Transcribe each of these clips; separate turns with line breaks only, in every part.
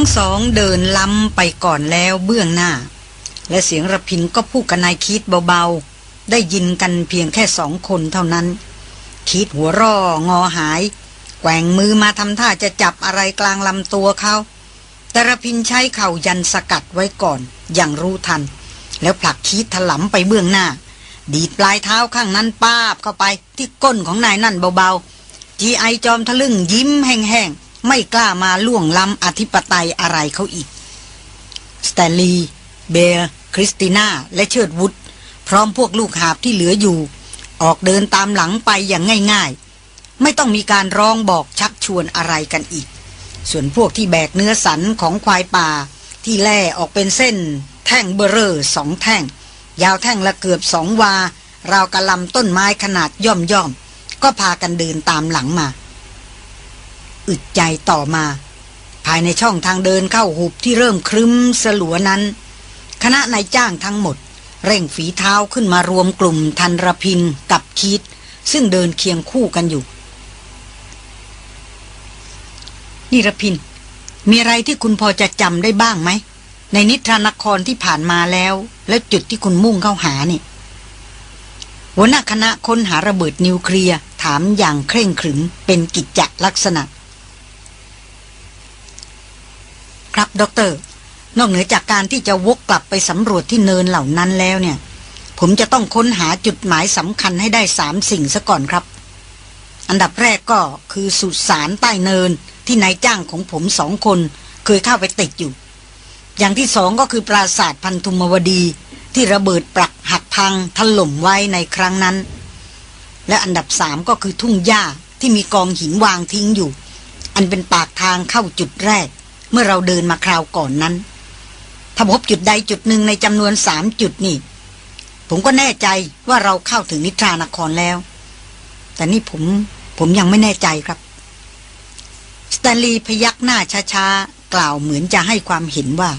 ทั้งสองเดินล้ำไปก่อนแล้วเบื้องหน้า และเสียงระพินก็พูดกับนายคิดเบาๆ ได้ยินกันเพียงแค่สองคนเท่านั้น คิดหัวร่องอหาย แกว่งมือมาทำท่าจะจับอะไรกลางลำตัวเขาแต่ระพินใช้เข่ายันสกัดไว้ก่อน อย่างรู้ทัน แล้วผลักคิดถลำไปเบื้องหน้า ดีดปลายเท้าข้างนั้นป้าบเข้าไปที่ก้นของนายนั่นเบาๆ GI จอมทะลึ่งยิ้มแห้งๆ ไม่กล้ามาล่วงล้ำอธิปไตยอะไรเขาอีก สแตนลีย์เบลคริสติน่า และเชิดวุฒพร้อมพวกลูกหาบที่เหลืออยู่ ออกเดินตามหลังไปอย่างง่ายๆ ไม่ต้องมีการร้องบอกชักชวนอะไรกันอีก ส่วนพวกที่แบกเนื้อสันของควายป่า ที่แล่ออกเป็นเส้น แท่งเบอร์เรอร์สองแท่ง ยาวแท่งละเกือบสองวา ราวกระลำต้นไม้ขนาดย่อมย่อมก็พากันเดินตามหลังมา อึดใจต่อมา ภายในช่องทางเดินเข้าหุบที่เริ่มครึ้มสลัวนั้น คณะนายจ้างทั้งหมด เร่งฝีเท้าขึ้นมารวมกลุ่มทันรพินกับคิด ซึ่งเดินเคียงคู่กันอยู่นิรพิน มีอะไรที่คุณพอจะจำได้บ้างไหม ในนิทรานครที่ผ่านมาแล้ว แล้วจุดที่คุณมุ่งเข้าหานี่หัวหน้าคณะค้นหาระเบิดนิวเคลียร์ถามอย่างเคร่งขรึมเป็นกิจจลักษณะ ครับด็อกเตอร์ นอกเหนือจากการที่จะวกกลับไปสำรวจที่เนินเหล่านั้นแล้วเนี่ย ผมจะต้องค้นหาจุดหมายสำคัญให้ได้สามสิ่งซะก่อนครับ อันดับแรกก็คือสุสานใต้เนินที่นายจ้างของผมสองคนเคยเข้าไปติดอยู่ อย่างที่สองก็คือปราสาทพันธุมวดีที่ระเบิดปรักหักพังถล่มไว้ในครั้งนั้น และอันดับสามก็คือทุ่งหญ้าที่มีกองหินวางทิ้งอยู่ อันเป็นปากทางเข้าจุดแรก เมื่อเราเดินมาคราวก่อนนั้น ถ้าพบจุดใดจุดหนึ่งในจำนวนสามจุดนี่ ผมก็แน่ใจว่าเราเข้าถึงนิทรานครแล้ว แต่นี่ผมผมยังไม่แน่ใจครับสแตนลีย์พยักหน้าช้าๆ กล่าวเหมือนจะให้ความเห็นว่า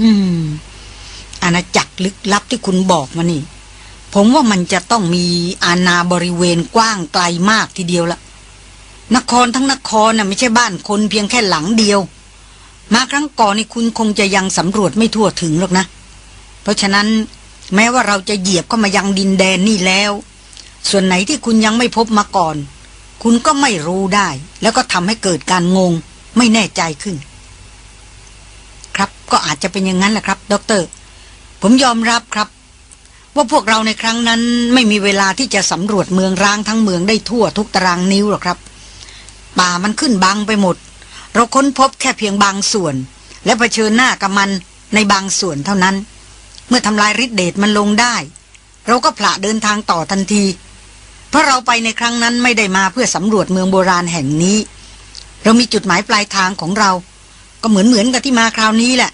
อืม อาณาจักรลึกลับที่คุณบอกมานี่ ผมว่ามันจะต้องมีอาณาบริเวณกว้างไกลมากทีเดียวละ นครทั้งนครน่ะไม่ใช่บ้านคนเพียงแค่หลังเดียว มาครั้งก่อนนี่คุณคงจะยังสำรวจไม่ทั่วถึงหรอกนะ เพราะฉะนั้นแม้ว่าเราจะเหยียบเข้ามายังดินแดนนี่แล้ว ส่วนไหนที่คุณยังไม่พบมาก่อน คุณก็ไม่รู้ได้ แล้วก็ทำให้เกิดการงง ไม่แน่ใจขึ้น ครับก็อาจจะเป็นอย่างนั้นแหละครับ ดร ผมยอมรับครับ ว่าพวกเราในครั้งนั้นไม่มีเวลาที่จะสำรวจเมืองร้างทั้งเมืองได้ทั่วทุกตารางนิ้วหรอกครับ ป่ามันขึ้นบังไปหมด เราค้นพบแค่เพียงบางส่วน และะเผชิญหน้ากับมันในบางส่วนเท่านั้น เมื่อทำลายฤทธิเดชมันลงได้ เราก็ผละเดินทางต่อทันที เพราะเราไปในครั้งนั้นไม่ได้มาเพื่อสำรวจเมืองโบราณแห่งนี้ เรามีจุดหมายปลายทางของเรา ก็เหมือนเหมือนกับที่มาคราวนี้แหละ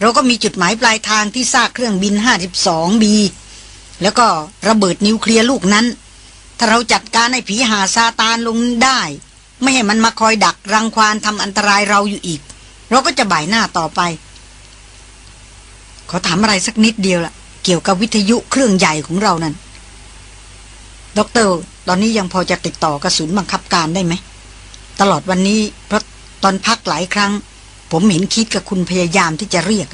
เราก็มีจุดหมายปลายทางที่ซากเครื่องบิน 52บีแล้วก็ระเบิดนิวเคลียร์ลูกนั้น ถ้าเราจัดการให้ผีหาซาตานลงได้ ไม่ให้มันมาคอยดักรังควานทำอันตรายเราอยู่อีก เราก็จะบ่ายหน้าต่อไป ขอถามอะไรสักนิดเดียวละเกี่ยวกับวิทยุเครื่องใหญ่ของเรานั้นด็อกเตอร์ตอนนี้ยังพอจะติดต่อกับศูนย์บังคับการได้ไหม ตลอดวันนี้เพราะตอนพักหลายครั้ง ผมเห็นคีธกับคุณพยายามที่จะเรียก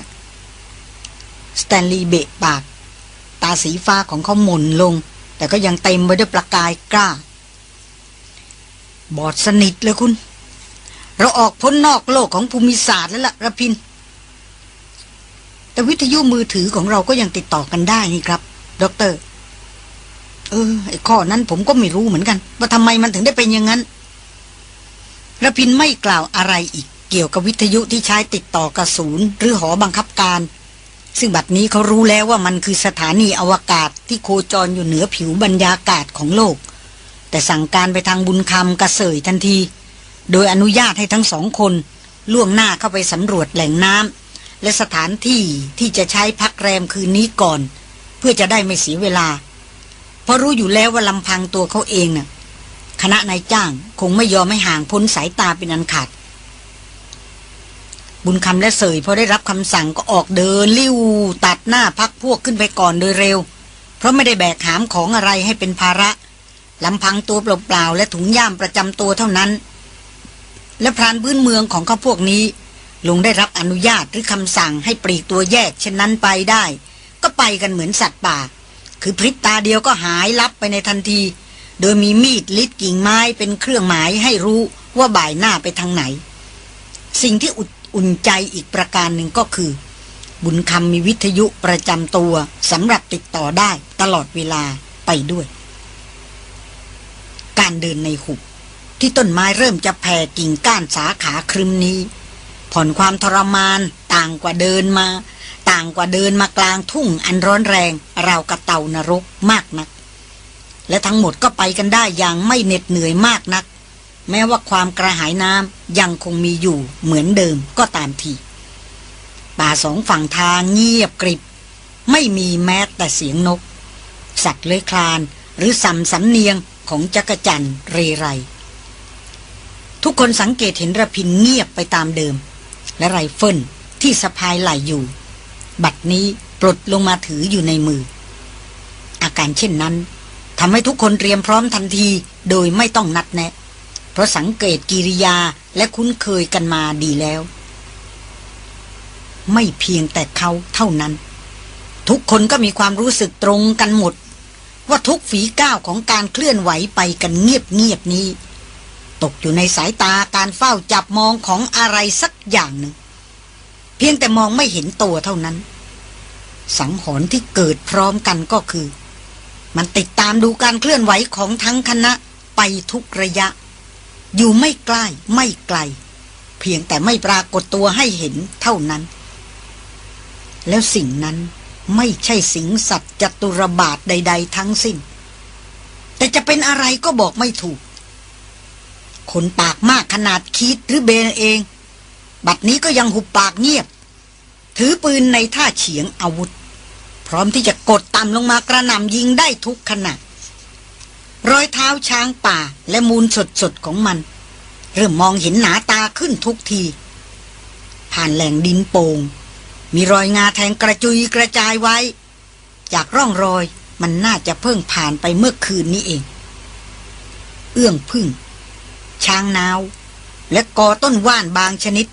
สแตนลีย์เบะปาก ตาสีฟ้าของเขาหม่นลง แต่ก็ยังเต็มไปด้วยประกายกล้า บอดสนิทเลยคุณ เราออกพ้นนอกโลกของภูมิศาสตร์แล้วล่ะระพิน แต่วิทยุมือถือของเราก็ยังติดต่อกันได้นี่ครับดออกเตอร์ เออ ไอ้ข้อนั้นผมก็ไม่รู้เหมือนกัน ว่าทำไมมันถึงได้เป็นอย่างนั้นระพินไม่กล่าวอะไรอีก เกี่ยวกับวิทยุที่ใช้ติดต่อกระสูนหรือหอบังคับการ ซึ่งบัดนี้เขารู้แล้วว่ามันคือสถานีอวกาศที่โคจรอยู่เหนือผิวบรรยากาศของโลก แต่สั่งการไปทางบุญคำกระเสยทันที โดยอนุญาตให้ทั้งสองคน ล่วงหน้าเข้าไปสำรวจแหล่งน้ำและสถานที่ที่จะใช้พักแรมคืนนี้ก่อน เพื่อจะได้ไม่เสียเวลา เพราะรู้อยู่แล้วว่าลำพังตัวเขาเองน่ะคณะนายจ้างคงไม่ยอมให้ห่างพ้นสายตาเป็นอันขาด บุญคำและเสยพอได้รับคำสั่งก็ออกเดิน ลิ้วตัดหน้าพักพวกขึ้นไปก่อนโดยเร็ว เพราะไม่ได้แบกหามของอะไรให้เป็นภาระ ลำพังตัวเปล่าๆและถุงย่ามประจำตัวเท่านั้น และพรานพื้นเมืองของเขาพวกนี้ลุงได้รับอนุญาตหรือคำสั่งให้ปลีกตัวแยกเช่นนั้นไปได้ ก็ไปกันเหมือนสัตว์ป่า คือพริบตาเดียวก็หายลับไปในทันที โดยมีมีดลิดกิ่งไม้เป็นเครื่องหมายให้รู้ว่าบ่ายหน้าไปทางไหน สิ่งที่อุ่นใจอีกประการหนึ่งก็คือ บุญคำมีวิทยุประจำตัวสำหรับติดต่อได้ตลอดเวลาไปด้วย การเดินในหุบ ที่ต้นไม้เริ่มจะแผ่กิ่งก้านสาขาครึมนี้ ผ่อนความทรมานต่างกว่าเดินมา ต่างกว่าเดินมากลางทุ่งอันร้อนแรง ราวกระเต่านรกมากนัก และทั้งหมดก็ไปกันได้อย่างไม่เหน็ดเหนื่อยมากนัก แม้ว่าความกระหายน้ำยังคงมีอยู่เหมือนเดิมก็ตามทีป่าสองฝั่งทางเงียบกริบ ไม่มีแม้แต่เสียงนก สัตว์เลื้อยคลานหรือสัมสำเนียง ของจักจันเรไร ทุกคนสังเกตเห็นระพินเงียบไปตามเดิม และไรเฟิลที่สะพายไหลอยู่ บัดนี้ปลดลงมาถืออยู่ในมือ อาการเช่นนั้นทำให้ทุกคนเตรียมพร้อมทันทีโดยไม่ต้องนัดแนะ เพราะสังเกตกิริยาและคุ้นเคยกันมาดีแล้ว ไม่เพียงแต่เขาเท่านั้น ทุกคนก็มีความรู้สึกตรงกันหมด ว่าทุกฝีก้าวของการเคลื่อนไหวไปกันเงียบๆนี้ ตกอยู่ในสายตาการเฝ้าจับมองของอะไรสักอย่างหนึ่ง เพียงแต่มองไม่เห็นตัวเท่านั้น สังหรณ์ที่เกิดพร้อมกันก็คือ มันติดตามดูการเคลื่อนไหวของทั้งคณะไปทุกระยะ อยู่ไม่ใกล้ไม่ไกล เพียงแต่ไม่ปรากฏตัวให้เห็นเท่านั้น แล้วสิ่งนั้น ไม่ใช่สิงสัตว์จัตุรบาทใด ๆ ทั้งสิ้น แต่จะเป็นอะไรก็บอกไม่ถูก คนปากมากขนาดคิดหรือเบนเอง บัดนี้ก็ยังหุบปากเงียบ ถือปืนในท่าเฉียงอาวุธ พร้อมที่จะกดต่ำลงมากระหน่ำยิงได้ทุกขณะรอยเท้าช้างป่าและมูลสดๆของมัน เริ่มมองเห็นหนาตาขึ้นทุกที ผ่านแหล่งดินโปง่ง มีรอยงาแทงกระจุยกระจายไว้ จากร่องรอยมันน่าจะเพิ่งผ่านไปเมื่อคืนนี้เอง เอื้องพึ่ง ช้างนาว และกอต้นว่านบางชนิด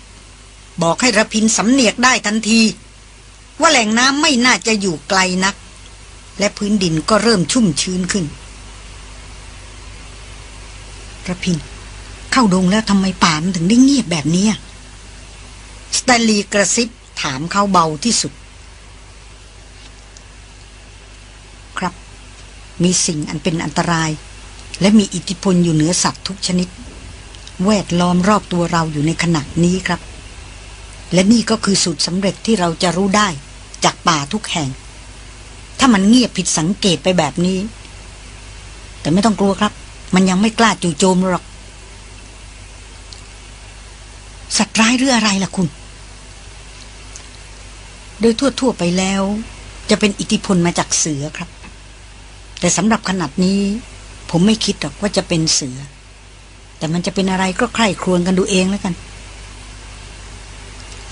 บอกให้ระพินสำเนียกได้ทันที ว่าแหล่งน้ำไม่น่าจะอยู่ไกลนัก และพื้นดินก็เริ่มชุ่มชื้นขึ้นระพิน เข้าดงแล้วทำไมป่ามันถึงได้เงียบแบบนี้สแตนลีย์กระซิบ ถามเขาเบาที่สุด ครับ มีสิ่งอันเป็นอันตราย และมีอิทธิพลอยู่เหนือสัตว์ทุกชนิด แวดล้อมรอบตัวเราอยู่ในขณะนี้ครับ และนี่ก็คือสูตรสำเร็จที่เราจะรู้ได้จากป่าทุกแห่ง ถ้ามันเงียบผิดสังเกตไปแบบนี้ แต่ไม่ต้องกลัวครับ มันยังไม่กล้าจู่โจมหรอก สัตว์ร้ายหรืออะไรล่ะคุณ ดยทั่วๆไปแล้ว จะเป็นอิทธิพลมาจากเสือครับ แต่สำหรับขนาดนี้ ผมไม่คิดหรอกว่าจะเป็นเสือ แต่มันจะเป็นอะไรก็ใคร่ครวญกันดูเองแล้วกัน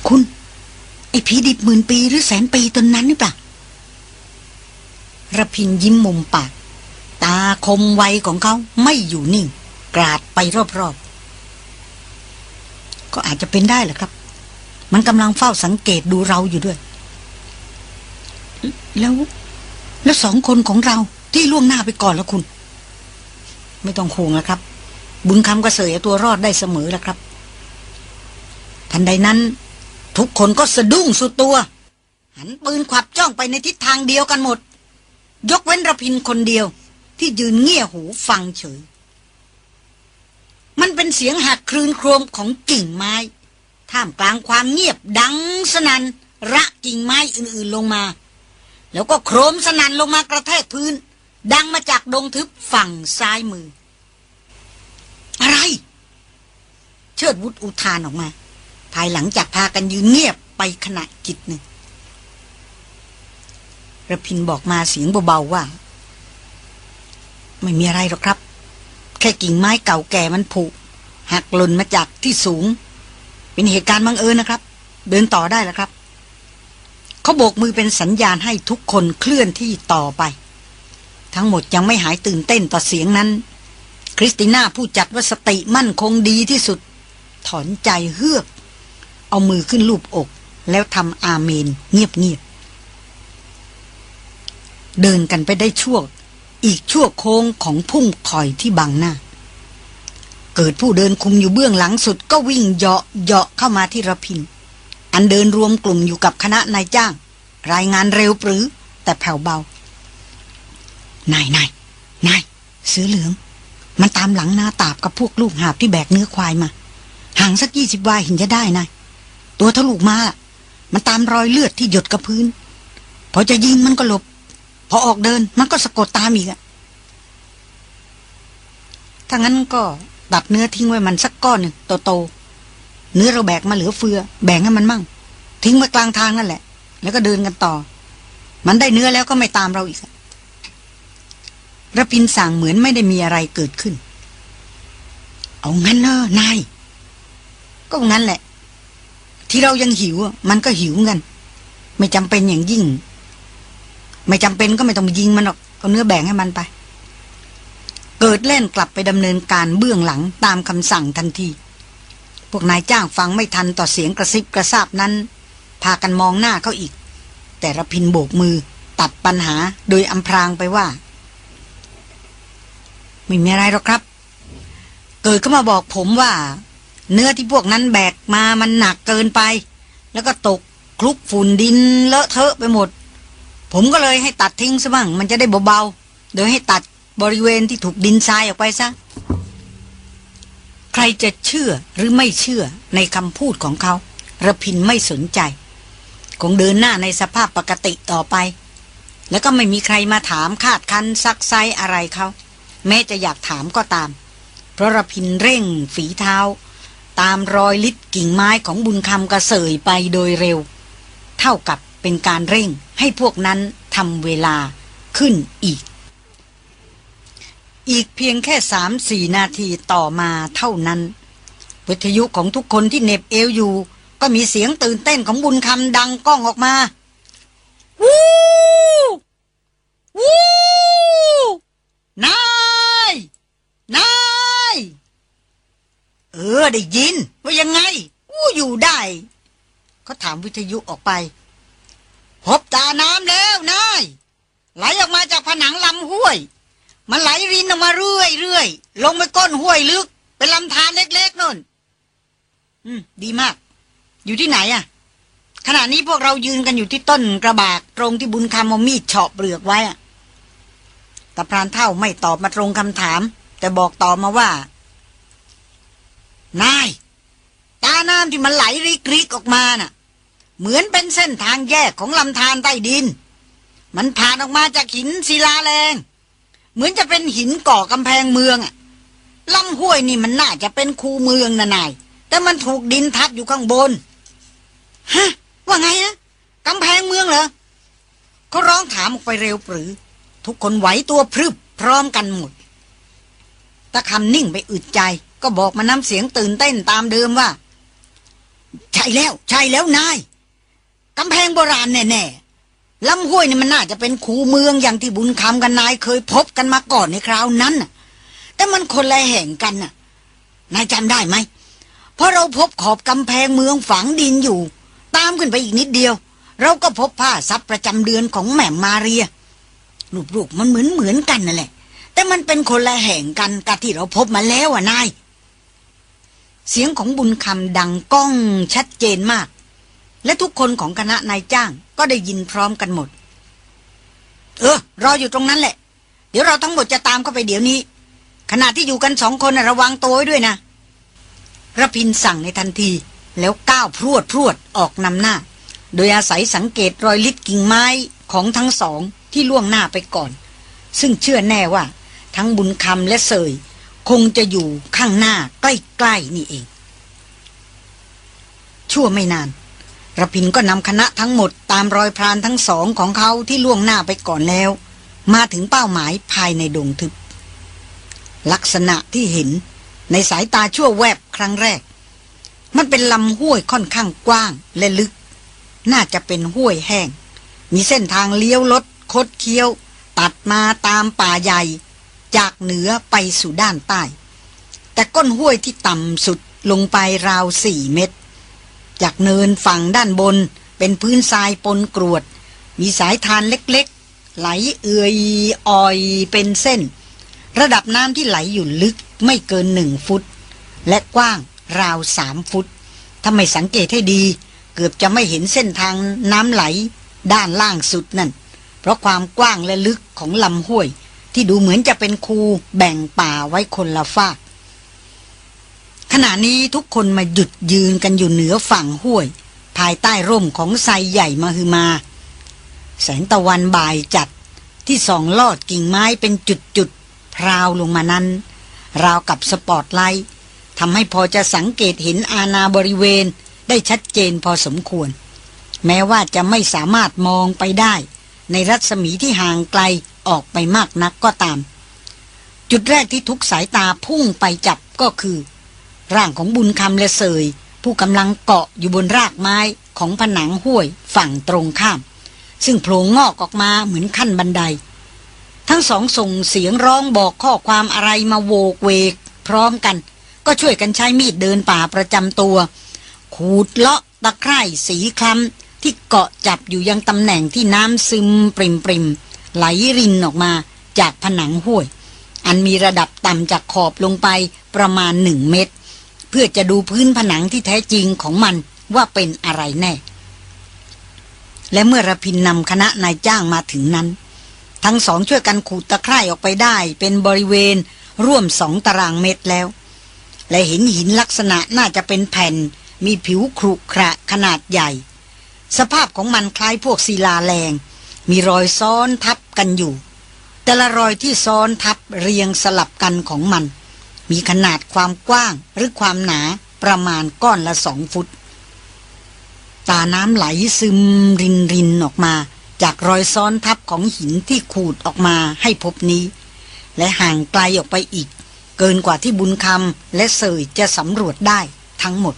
คุณ ไอ้ผีดิบหมื่นปีหรือแสนปีตนนั้นหรือเปล่าระพินยิ้มมุมปาก ตาคมไวของเขาไม่อยู่นิ่ง กราดไปรอบๆ ก็อาจจะเป็นได้แหละครับ มันกำลังเฝ้าสังเกตดูเราอยู่ด้วย แล้ว แล้วสองคนของเราที่ล่วงหน้าไปก่อนแล้วคุณ ไม่ต้องห่วงแล้วครับ บุญคำก็เสยตัวรอดได้เสมอแล้วครับ ทันใดนั้น ทุกคนก็สะดุ้งสุดตัว หันปืนขวับจ้องไปในทิศทางเดียวกันหมด ยกเว้นระพินคนเดียว ที่ยืนเงี่ยหูฟังเฉย มันเป็นเสียงหักคลืนโครมของกิ่งไม้ ท่ามกลางความเงียบดังสนั่นระกิ่งไม้อื่นๆลงมา แล้วก็โครมสนั่นลงมากระแทกพื้น ดังมาจากดงทึบฝั่งซ้ายมือ อะไร เชิดวุฒอุทานออกมา ภายหลังจากพากันยืนเงียบไปขณะจิตหนึ่งระพินบอกมาเสียงเบาๆว่า ไม่มีอะไรหรอกครับ แค่กิ่งไม้เก่าแก่มันผุหักหล่นมาจากที่สูง เป็นเหตุการณ์บังเอิญนะครับ เดินต่อได้แล้วครับ เขาโบกมือเป็นสัญญาณให้ทุกคนเคลื่อนที่ต่อไป ทั้งหมดยังไม่หายตื่นเต้นต่อเสียงนั้น คริสติน่าผู้จัดว่าสติมั่นคงดีที่สุด ถอนใจเฮือก เอามือขึ้นลูบอก แล้วทำอาเมนเงียบๆเดินกันไปได้ช่วงอีกชั่วโค้งของพุ่งคอยที่บังหน้า เกิดผู้เดินคุมอยู่เบื้องหลังสุดก็วิ่งเหาะเหาะเข้ามาที่ระพิน อันเดินรวมกลุ่มอยู่กับคณะนายจ้าง รายงานเร็วปรือ แต่แผ่วเบา นายนายนายเสือเหลือง มันตามหลังหน้าตาบกับพวกลูกหาบที่แบกเนื้อควายมา ห่างสักยี่สิบวายเห็นจะได้นาย ตัวทะลุมามันตามรอยเลือดที่หยดกับพื้น พอจะยิงมันก็หลบ พอออกเดินมันก็สะกดตามอีกอะถ้างั้นก็ตัดเนื้อทิ้งไว้มันสักก้อนหนึ่งโตๆ เนื้อเราแบกมาเหลือเฟือ แบ่งให้มันมั่ง ทิ้งไว้กลางทางนั่นแหละ แล้วก็เดินกันต่อ มันได้เนื้อแล้วก็ไม่ตามเราอีกระพินสั่งเหมือนไม่ได้มีอะไรเกิดขึ้น เอางั้นเนอะนาย ก็งั้นแหละ ที่เรายังหิวมันก็หิวกัน ไม่จำเป็นอย่างยิ่ง ไม่จำเป็นก็ไม่ต้องยิงมันหรอกเอาเนื้อแบ่งให้มันไป เกิดเล่นกลับไปดำเนินการเบื้องหลังตามคำสั่งทันที พวกนายจ้างฟังไม่ทันต่อเสียงกระซิบกระซาบนั้น พากันมองหน้าเขาอีก แต่ระพินโบกมือตัดปัญหาโดยอำพรางไปว่า ไม่มีอะไรหรอกครับ เกิดเข้ามาบอกผมว่า เนื้อที่พวกนั้นแบกมามันหนักเกินไป แล้วก็ตกคลุกฝุ่นดินเลอะเทอะไปหมด ผมก็เลยให้ตัดทิ้งซะบ้างมันจะได้เบาๆโดยให้ตัดบริเวณที่ถูกดินทรายออกไปซะ ใครจะเชื่อหรือไม่เชื่อในคำพูดของเขาระพินไม่สนใจ คงเดินหน้าในสภาพปกติต่อไป แล้วก็ไม่มีใครมาถามคาดคันซักไซอะไรเขาแม้จะอยากถามก็ตาม เพราะระพินเร่งฝีเท้า ตามรอยลิดกิ่งไม้ของบุญคำกระเสยไปโดยเร็ว เท่ากับเป็นการเร่งให้พวกนั้นทำเวลาขึ้นอีก อีกเพียงแค่สามสี่นาทีต่อมาเท่านั้น วิทยุของทุกคนที่เน็บเอวอยู่ ก็มีเสียงตื่นเต้นของบุญคำดังก้องออกมา วู้วู้นายนายเออได้ยิน ว่ายังไงอู้อยู่ได้เขาถามวิทยุออกไป พบตาน้ำแล้วนายไหลออกมาจากผนังลำห้วย มันไหลรินออกมาเรื่อยเรื่อยลงไปก้นห้วยลึก เป็นลำธารเล็กๆน่น อืม ดีมาก อยู่ที่ไหนอะ่ะ ขณะนี้พวกเรายืนกันอยู่ที่ต้นกระบาก ตรงที่บุญคำเอามีดเฉาะเปลือกไว้อะตาพรานเท่าไม่ตอบมาตรงคำถาม แต่บอกต่อมาว่า นาย ตาน้ำที่มันไหลริกริกออกมาน่ะ เหมือนเป็นเส้นทางแยกของลำธารใต้ดิน มันผ่านออกมาจากหินศิลาแรง เหมือนจะเป็นหินก่อกำแพงเมืองอะลำห้วยนี่มันน่าจะเป็นคูเมืองนะนาย แต่มันถูกดินทับอยู่ข้างบน ฮะ ว่าไงนะกำแพงเมืองเหรอเขาร้องถามออกไปเร็วปรือ ทุกคนไหวตัวพรึบพร้อมกันหมดตะคำนิ่งไปอึดใจ ก็บอกมาน้ำเสียงตื่นเต้นตามเดิมว่า ใช่แล้ว ใช่แล้วนายกำแพงโบราณแน่ๆ ลำห้วยนี่มันน่าจะเป็นคูเมืองอย่างที่บุญคำกันนายเคยพบกันมาก่อนในคราวนั้นน่ะ แต่มันคนละแห่งกันน่ะ นายจำได้ไหม เพราะเราพบขอบกำแพงเมืองฝังดินอยู่ ตามขึ้นไปอีกนิดเดียว เราก็พบผ้าซับประจำเดือนของแม่มาเรียรูปๆมันเหมือนเหมือนกันนั่นแหละ แต่มันเป็นคนละแห่งกันกับที่เราพบมาแล้วอะนาย เสียงของบุญคำดังก้องชัดเจนมาก และทุกคนของคณะนายจ้าง ก็ได้ยินพร้อมกันหมด เออ รออยู่ตรงนั้นแหละ เดี๋ยวเราทั้งหมดจะตามเข้าไปเดี๋ยวนี้ ขณะที่อยู่กันสองคนระวังตัวไว้ด้วยนะระพินสั่งในทันที แล้วก้าวพรวดพรวดออกนำหน้า โดยอาศัยสังเกตรอยลิดกิ่งไม้ของทั้งสองที่ล่วงหน้าไปก่อน ซึ่งเชื่อแน่ว่า ทั้งบุญคำและเสย คงจะอยู่ข้างหน้าใกล้ๆนี่เอง ชั่วไม่นาน ระพินก็นำคณะทั้งหมดตามรอยพรานทั้งสองของเขาที่ล่วงหน้าไปก่อนแล้ว มาถึงเป้าหมายภายในดงทึบ ลักษณะที่เห็นในสายตาชั่วแวบครั้งแรก มันเป็นลำห้วยค่อนข้างกว้างและลึก น่าจะเป็นห้วยแห้ง มีเส้นทางเลี้ยวรถคดเคี้ยว ตัดมาตามป่าใหญ่ จากเหนือไปสู่ด้านใต้ แต่ก้นห้วยที่ต่ำสุดลงไปราวสี่เมตร จากเนินฝั่งด้านบน เป็นพื้นทรายปนกรวด มีสายทานเล็กๆ ไหลเอื่อยออยเป็นเส้น ระดับน้ำที่ไหลอยู่ลึกไม่เกินหนึ่งฟุต และกว้างราวสามฟุต ถ้าไม่สังเกตให้ดี เกือบจะไม่เห็นเส้นทางน้ำไหลด้านล่างสุดนั่น เพราะความกว้างและลึกของลำห้วย ที่ดูเหมือนจะเป็นคูแบ่งป่าไว้คนละฝาก ขณะนี้ทุกคนมาหยุดยืนกันอยู่เหนือฝั่งห้วย ภายใต้ร่มของไซใหญ่มาฮือมา แสงตะวันบ่ายจัดที่ส่องลอดกิ่งไม้เป็นจุดๆพราวลงมานั้น ราวกับสปอตไลท์ทำให้พอจะสังเกตเห็นอาณาบริเวณได้ชัดเจนพอสมควร แม้ว่าจะไม่สามารถมองไปได้ ในรัศมีที่ห่างไกลออกไปมากนักก็ตาม จุดแรกที่ทุกสายตาพุ่งไปจับก็คือ ร่างของบุญคำและเสย ผู้กำลังเกาะอยู่บนรากไม้ของผนังห้วยฝั่งตรงข้าม ซึ่งโผล่งอกออกมาเหมือนขั้นบันได ทั้งสองส่งเสียงร้องบอกข้อความอะไรมาโวกเวก พร้อมกัน ก็ช่วยกันใช้มีดเดินป่าประจำตัว ขูดเลาะตะไคร่สีคล้ำที่เกาะจับอยู่ยังตำแหน่งที่น้ำซึมปริมปริมไหลรินออกมาจากผนังห้วย อันมีระดับต่ำจากขอบลงไปประมาณหนึ่งเมตร เพื่อจะดูพื้นผนังที่แท้จริงของมันว่าเป็นอะไรแน่ และเมื่อระพินนำคณะนายจ้างมาถึงนั้น ทั้งสองช่วยกันขูดตะไคร่ออกไปได้ เป็นบริเวณร่วมสองตารางเมตรแล้ว และเห็นหินลักษณะน่าจะเป็นแผ่น มีผิวครุขระขนาดใหญ่ สภาพของมันคล้ายพวกศิลาแรง มีรอยซ้อนทับกันอยู่ แต่ละรอยที่ซ้อนทับเรียงสลับกันของมัน มีขนาดความกว้างหรือความหนาประมาณก้อนละสองฟุต ตาน้ำไหลซึมรินรินออกมา จากรอยซ้อนทับของหินที่ขูดออกมาให้พบนี้ และห่างไกลออกไปอีก เกินกว่าที่บุญคำและเสยจะสำรวจได้ทั้งหมด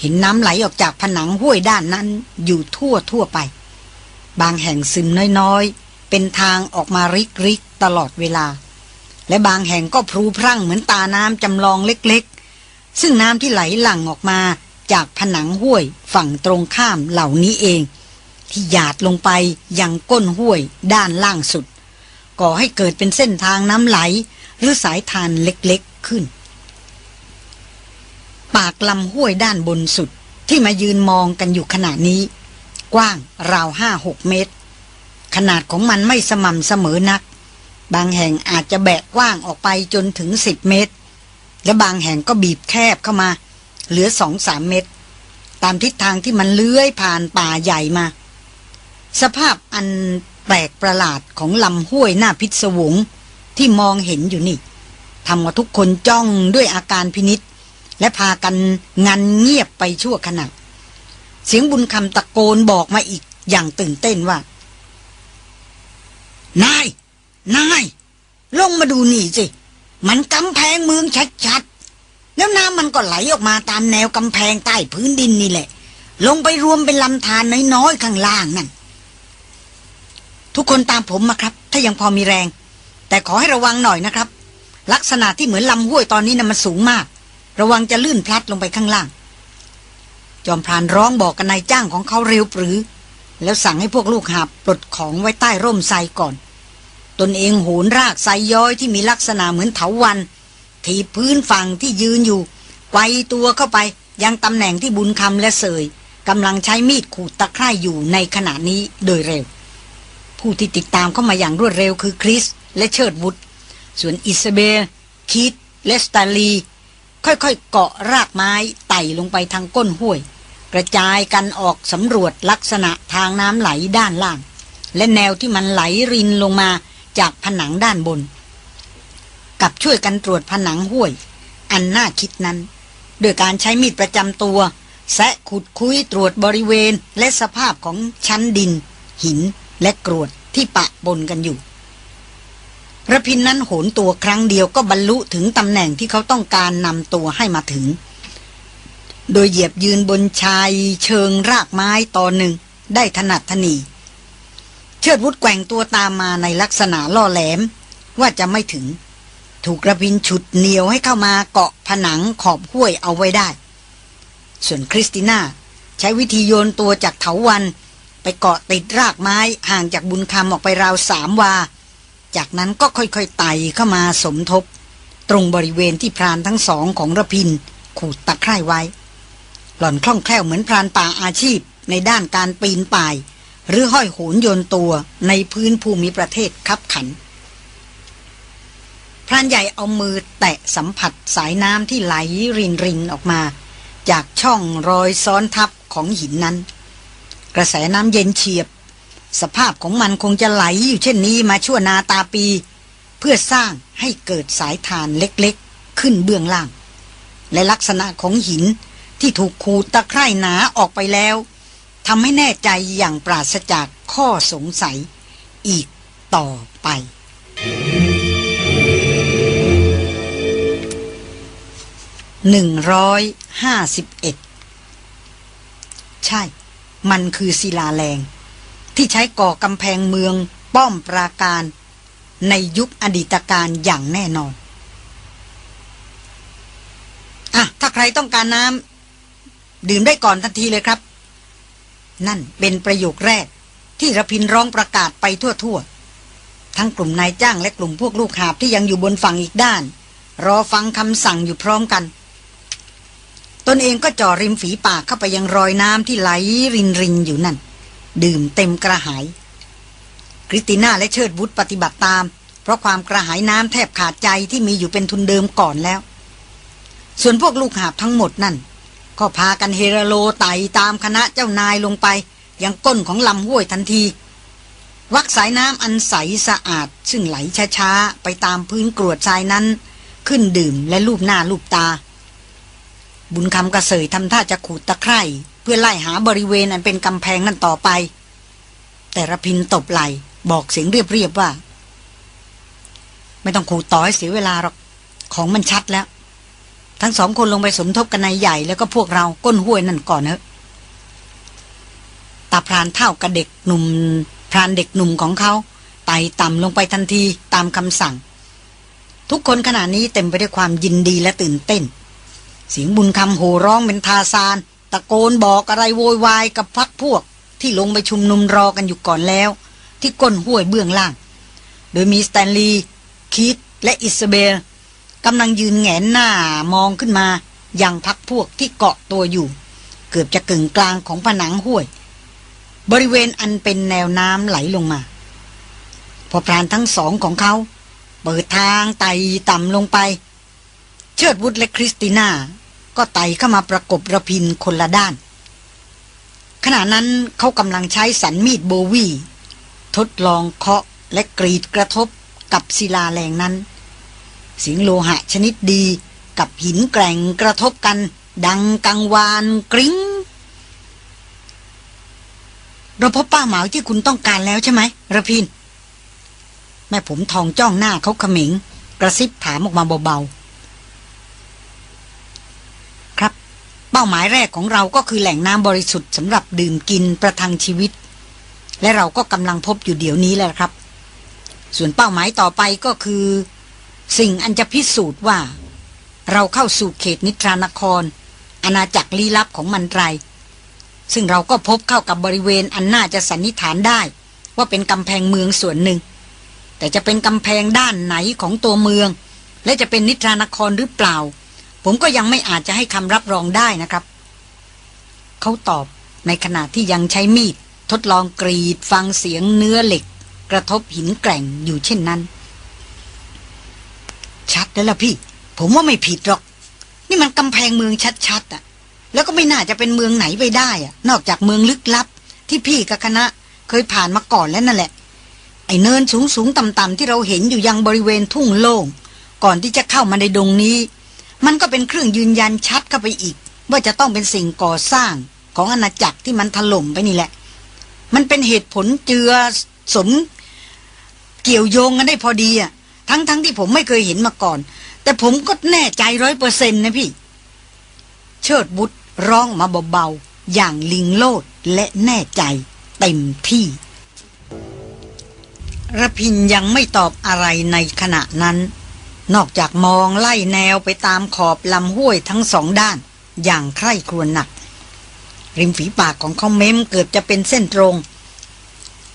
เห็นน้ำไหลออกจากผนังห้วยด้านนั้นอยู่ทั่วทั่วไป บางแห่งซึมน้อยๆ เป็นทางออกมาริกริกตลอดเวลา และบางแห่งก็พรูพรั่งเหมือนตาน้ำจำลองเล็กๆ ซึ่งน้ำที่ไหลหลั่งออกมาจากผนังห้วยฝั่งตรงข้ามเหล่านี้เอง ที่หยาดลงไปยังก้นห้วยด้านล่างสุด ก่อให้เกิดเป็นเส้นทางน้ำไหล หรือสายทานเล็กๆขึ้น ปากลำห้วยด้านบนสุดที่มายืนมองกันอยู่ขณะนี้ กว้างราวห้าหกเมตร ขนาดของมันไม่สม่ำเสมอนัก บางแห่งอาจจะแบกกว้างออกไปจนถึงสิบเมตร และบางแห่งก็บีบแคบเข้ามา เหลือสองสามเมตร ตามทิศทางที่มันเลื้อยผ่านป่าใหญ่มา สภาพอันแปลกประหลาดของลำห้วยหน้าพิศวงที่มองเห็นอยู่นี่ทำให้ทุกคนจ้องด้วยอาการพินิษและพากันงันเงียบไปชั่วขณะ เสียงบุญคำตะโกนบอกมาอีกอย่างตื่นเต้นว่า นาย นายลงมาดูนี่สิ มันกำแพงเมืองชัดๆ แล้วน้ำมันก็ไหลออกมาตามแนวกำแพงใต้พื้นดินนี่แหละ ลงไปรวมเป็นลำธารน้อยๆข้างล่างนั่น ทุกคนตามผมมาครับ ถ้ายังพอมีแรง แต่ขอให้ระวังหน่อยนะครับ ลักษณะที่เหมือนลำห้วยตอนนี้นะ่ะมันสูงมาก ระวังจะลื่นพลัดลงไปข้างล่าง จอมพรานร้องบอกกับนายจ้างของเขาเร็วปรือ แล้วสั่งให้พวกลูกหาบปลดของไว้ใต้ร่มไทรก่อน ตนเองโหนรากไซย้อยที่มีลักษณะเหมือนเถาวันถีพื้นฝั่งที่ยืนอยู่ไกวตัวเข้าไปยังตำแหน่งที่บุญคำและเสยกำลังใช้มีดขูดตะไคร่อยู่ในขณะนี้โดยเร็ว ผู้ที่ติดตามเข้ามาอย่างรวดเร็วคือคริสและเชิดวุฒส่วนอิสเบลคิดและสตาลี ค่อยๆเกาะรากไม้ไต่ลงไปทางก้นห้วย กระจายกันออกสำรวจลักษณะทางน้ำไหลด้านล่าง และแนวที่มันไหลรินลงมา จากผนังด้านบน กับช่วยกันตรวจผนังห้วย อันน่าคิดนั้น โดยการใช้มีดประจำตัว แสะขุดคุยตรวจบริเวณและสภาพของชั้นดิน หินและกรวดที่ปะบนกันอยู่ระพินนั้นโหนตัวครั้งเดียวก็บรรลุถึงตำแหน่งที่เขาต้องการนำตัวให้มาถึง โดยเหยียบยืนบนชายเชิงรากไม้ตอนหนึ่ง ได้ถนัดทนี ชิดวุฒแกว่งตัวตามมาในลักษณะล่อแหลม ว่าจะไม่ถึง ถูกระพินฉุดเหนียวให้เข้ามาเกาะผนังขอบห้วยเอาไว้ได้ ส่วนคริสติน่า ใช้วิธีโยนตัวจากเถาวัน ไปเกาะติดรากไม้ห่างจากบุญคำออกไปราวสามวา จากนั้นก็ค่อยๆไต่เข้ามาสมทบ ตรงบริเวณที่พรานทั้งสองของระพินขูดตะไคร่ไว้ หล่อนคล่องแคล่วเหมือนพรานป่าอาชีพในด้านการปีนป่าย หรือห้อยโหนโยนตัวในพื้นภูมิประเทศคับขัน พรานใหญ่เอามือแตะสัมผัสสายน้ำที่ไหลรินรินออกมา จากช่องรอยซ้อนทับของหินนั้น กระแสน้ำเย็นเฉียบ สภาพของมันคงจะไหลอยู่เช่นนี้มาชั่วนาตาปี เพื่อสร้างให้เกิดสายทานเล็กๆ ขึ้นเบื้องล่าง และลักษณะของหินที่ถูกขูดตะไคร่หนาออกไปแล้ว ทำให้แน่ใจอย่างปราศจากข้อสงสัยอีกต่อไปหนึ่งร้อยห้าสิบเอ็ดใช่ มันคือศิลาแรง ที่ใช้ก่อกำแพงเมืองป้อมปราการ ในยุคอดีตการอย่างแน่นอน อะ ถ้าใครต้องการน้ำดื่มได้ก่อนทันทีเลยครับ นั่นเป็นประโยคแรก ที่ระพินร้องประกาศไปทั่วๆ ทั้งกลุ่มนายจ้างและกลุ่มพวกลูกหาบที่ยังอยู่บนฝั่งอีกด้าน รอฟังคำสั่งอยู่พร้อมกัน ตนเองก็จ่อริมฝีปากเข้าไปยังรอยน้ำที่ไหลรินรินอยู่นั่น ดื่มเต็มกระหายคริสติน่าและเชิดบุตรปฏิบัติตาม เพราะความกระหายน้ำแทบขาดใจที่มีอยู่เป็นทุนเดิมก่อนแล้ว ส่วนพวกลูกหาบทั้งหมดนั่น ก็พากันเฮรโลไต่ตามคณะเจ้านายลงไปยังก้นของลำห้วยทันที วักสายน้ำอันใสสะอาด ซึ่งไหลช้าๆ ไปตามพื้นกรวดทรายนั้น ขึ้นดื่มและลูบหน้าลูบตา บุญคำกระเสยทำท่าจะขูดตะไคร่เพื่อไล่หาบริเวณอันเป็นกำแพงนั่นต่อไป แต่ระพินตบไหลบอกเสียงเรียบๆว่า ไม่ต้องขูดต่อให้เสียเวลาหรอกของมันชัดแล้ว ทั้งสองคนลงไปสมทบกันในใหญ่แล้วก็พวกเราก้นห้วยนั่นก่อนเถอะตาพรานเท่ากับเด็กหนุ่ม พรานเด็กหนุ่มของเขาไต่ต่ำลงไปทันทีตามคำสั่ง ทุกคนขณะนี้เต็มไปด้วยความยินดีและตื่นเต้น เสียงบุญคำโห่ร้องเป็นทาซาน ตะโกนบอกอะไรโวยวายกับพรรคพวก ที่ลงไปชุมนุมรอกันอยู่ก่อนแล้ว ที่ก้นห้วยเบื้องล่าง โดยมีสแตนลีย์คีธและอิสเบล กำลังยืนแหงนหน้ามองขึ้นมายังพรรคพวกที่เกาะตัวอยู่ เกือบจะกึ่งกลางของผนังห้วย บริเวณอันเป็นแนวน้ำไหลลงมา พอพรานทั้งสองของเขา เปิดทางไต่ต่ำลงไป เชิดวุฒและคริสติน่า ก็ไต่เข้ามาประกบระพินคนละด้าน ขณะนั้นเขากำลังใช้สันมีดโบวีทดลองเคาะและกรีดกระทบกับศิลาแรงนั้น เสียงโลหะชนิดดีกับหินแกร่งกระทบกัน ดังกังวานกริ้งเราพบป้าเหมาที่คุณต้องการแล้วใช่ไหมระพิน แม่ผมทองจ้องหน้าเขาขมิง กระซิบถามออกมาเบาๆ ครับ เป้าหมายแรกของเราก็คือแหล่งน้ำบริสุทธิ์สำหรับดื่มกินประทังชีวิต และเราก็กำลังพบอยู่เดี๋ยวนี้แหละครับ ส่วนเป้าหมายต่อไปก็คือ สิ่งอันจะพิสูจน์ว่า เราเข้าสู่เขตนิทรานคร อาณาจักรลี้ลับของมันไร ซึ่งเราก็พบเข้ากับบริเวณอันน่าจะสันนิษฐานได้ ว่าเป็นกำแพงเมืองส่วนหนึ่ง แต่จะเป็นกำแพงด้านไหนของตัวเมือง และจะเป็นนิทรานครหรือเปล่า ผมก็ยังไม่อาจจะให้คำรับรองได้นะครับ เขาตอบในขณะที่ยังใช้มีดทดลองกรีดฟังเสียงเนื้อเหล็ก กระทบหินแกร่งอยู่เช่นนั้น ชัดแล้วล่ะพี่ ผมว่าไม่ผิดหรอก นี่มันกำแพงเมืองชัดๆอะ่ะ แล้วก็ไม่น่าจะเป็นเมืองไหนไปได้อะ่ะ นอกจากเมืองลึกลับ ที่พี่กับคณะเคยผ่านมาก่อนแล้วนั่นแหละ ไอ้เนินสูงสูงต่ำๆที่เราเห็นอยู่ยังบริเวณทุ่งโล่งก่อนที่จะเข้ามาในดงนี้ มันก็เป็นเครื่องยืนยันชัดเข้าไปอีก ว่าจะต้องเป็นสิ่งก่อสร้างของอาณาจักรที่มันถล่มไปนี่แหละ มันเป็นเหตุผลเจือสมเกี่ยวโยงกันได้พอดีอะ ทั้งๆทที่ผมไม่เคยเห็นมาก่อน แต่ผมก็แน่ใจร้อยเปอร์เซ็นต์นะพี่ เชิดบุตรร้องมาเบาๆ อย่างลิงโลดและแน่ใจเต็มที่ระพินยังไม่ตอบอะไรในขณะนั้น นอกจากมองไล่แนวไปตามขอบลำห้วยทั้งสองด้าน อย่างใคร่ครวญหนัก ริมฝีปากของเขาเม้มเกือบจะเป็นเส้นตรง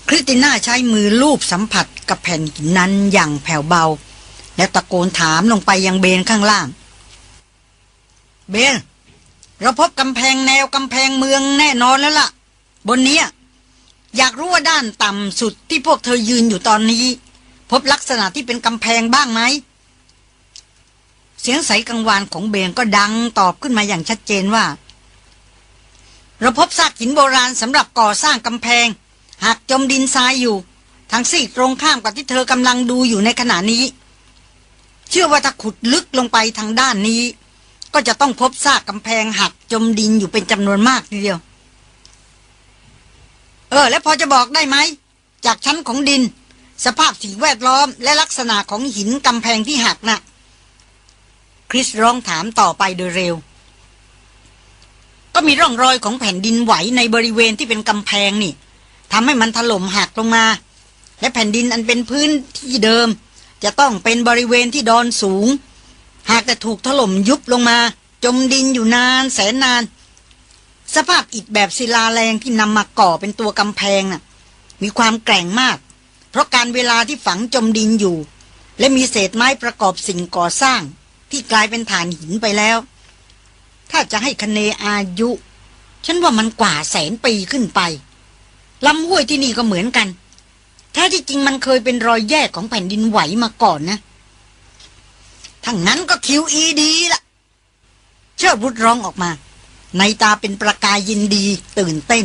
คริสติน่าใช้มือลูบสัมผัสกับแผ่นหินนั้นอย่างแผ่วเบา แล้วตะโกนถามลงไปยังเบนข้างล่าง เบนเราพบกำแพงแนวกำแพงเมืองแน่นอนแล้วล่ะ บนนี้อยากรู้ว่าด้านต่ำสุดที่พวกเธอยืนอยู่ตอนนี้ พบลักษณะที่เป็นกำแพงบ้างไหม เสียงใสกังวานของเบนก็ดังตอบขึ้นมาอย่างชัดเจนว่า เราพบซากหินโบราณสำหรับก่อสร้างกำแพง หากจมดินทรายอยู่ ทางซีกตรงข้ามกับที่เธอกำลังดูอยู่ในขณะนี้ เชื่อว่าถ้าขุดลึกลงไปทางด้านนี้ ก็จะต้องพบซากกำแพงหักจมดินอยู่เป็นจำนวนมากทีเดียว เออ แล้วพอจะบอกได้ไหม จากชั้นของดิน สภาพสิ่งแวดล้อม และลักษณะของหินกำแพงที่หักนะ่ะคริสร้องถามต่อไปโดยเร็ว ก็มีร่องรอยของแผ่นดินไหวในบริเวณที่เป็นกำแพงนี่ ทำให้มันถล่มหักลงมา และแผ่นดินอันเป็นพื้นที่เดิม จะต้องเป็นบริเวณที่ดอนสูง หากแต่ถูกถล่มยุบลงมา จมดินอยู่นานแสนนาน สภาพอิฐแบบศิลาแรงที่นำมาก่อเป็นตัวกำแพงน่ะ มีความแกร่งมาก เพราะการเวลาที่ฝังจมดินอยู่ และมีเศษไม้ประกอบสิ่งก่อสร้าง ที่กลายเป็นฐานหินไปแล้ว ถ้าจะให้คเนอายุฉันว่ามันกว่าแสนปีขึ้นไป ลำห้วยที่นี่ก็เหมือนกัน แท้ที่จริงมันเคยเป็นรอยแยกของแผ่นดินไหวมาก่อนนะ ทั้งนั้นก็คิวอีดีละเชิดบุตรร้องออกมา ในตาเป็นประกายยินดีตื่นเต้น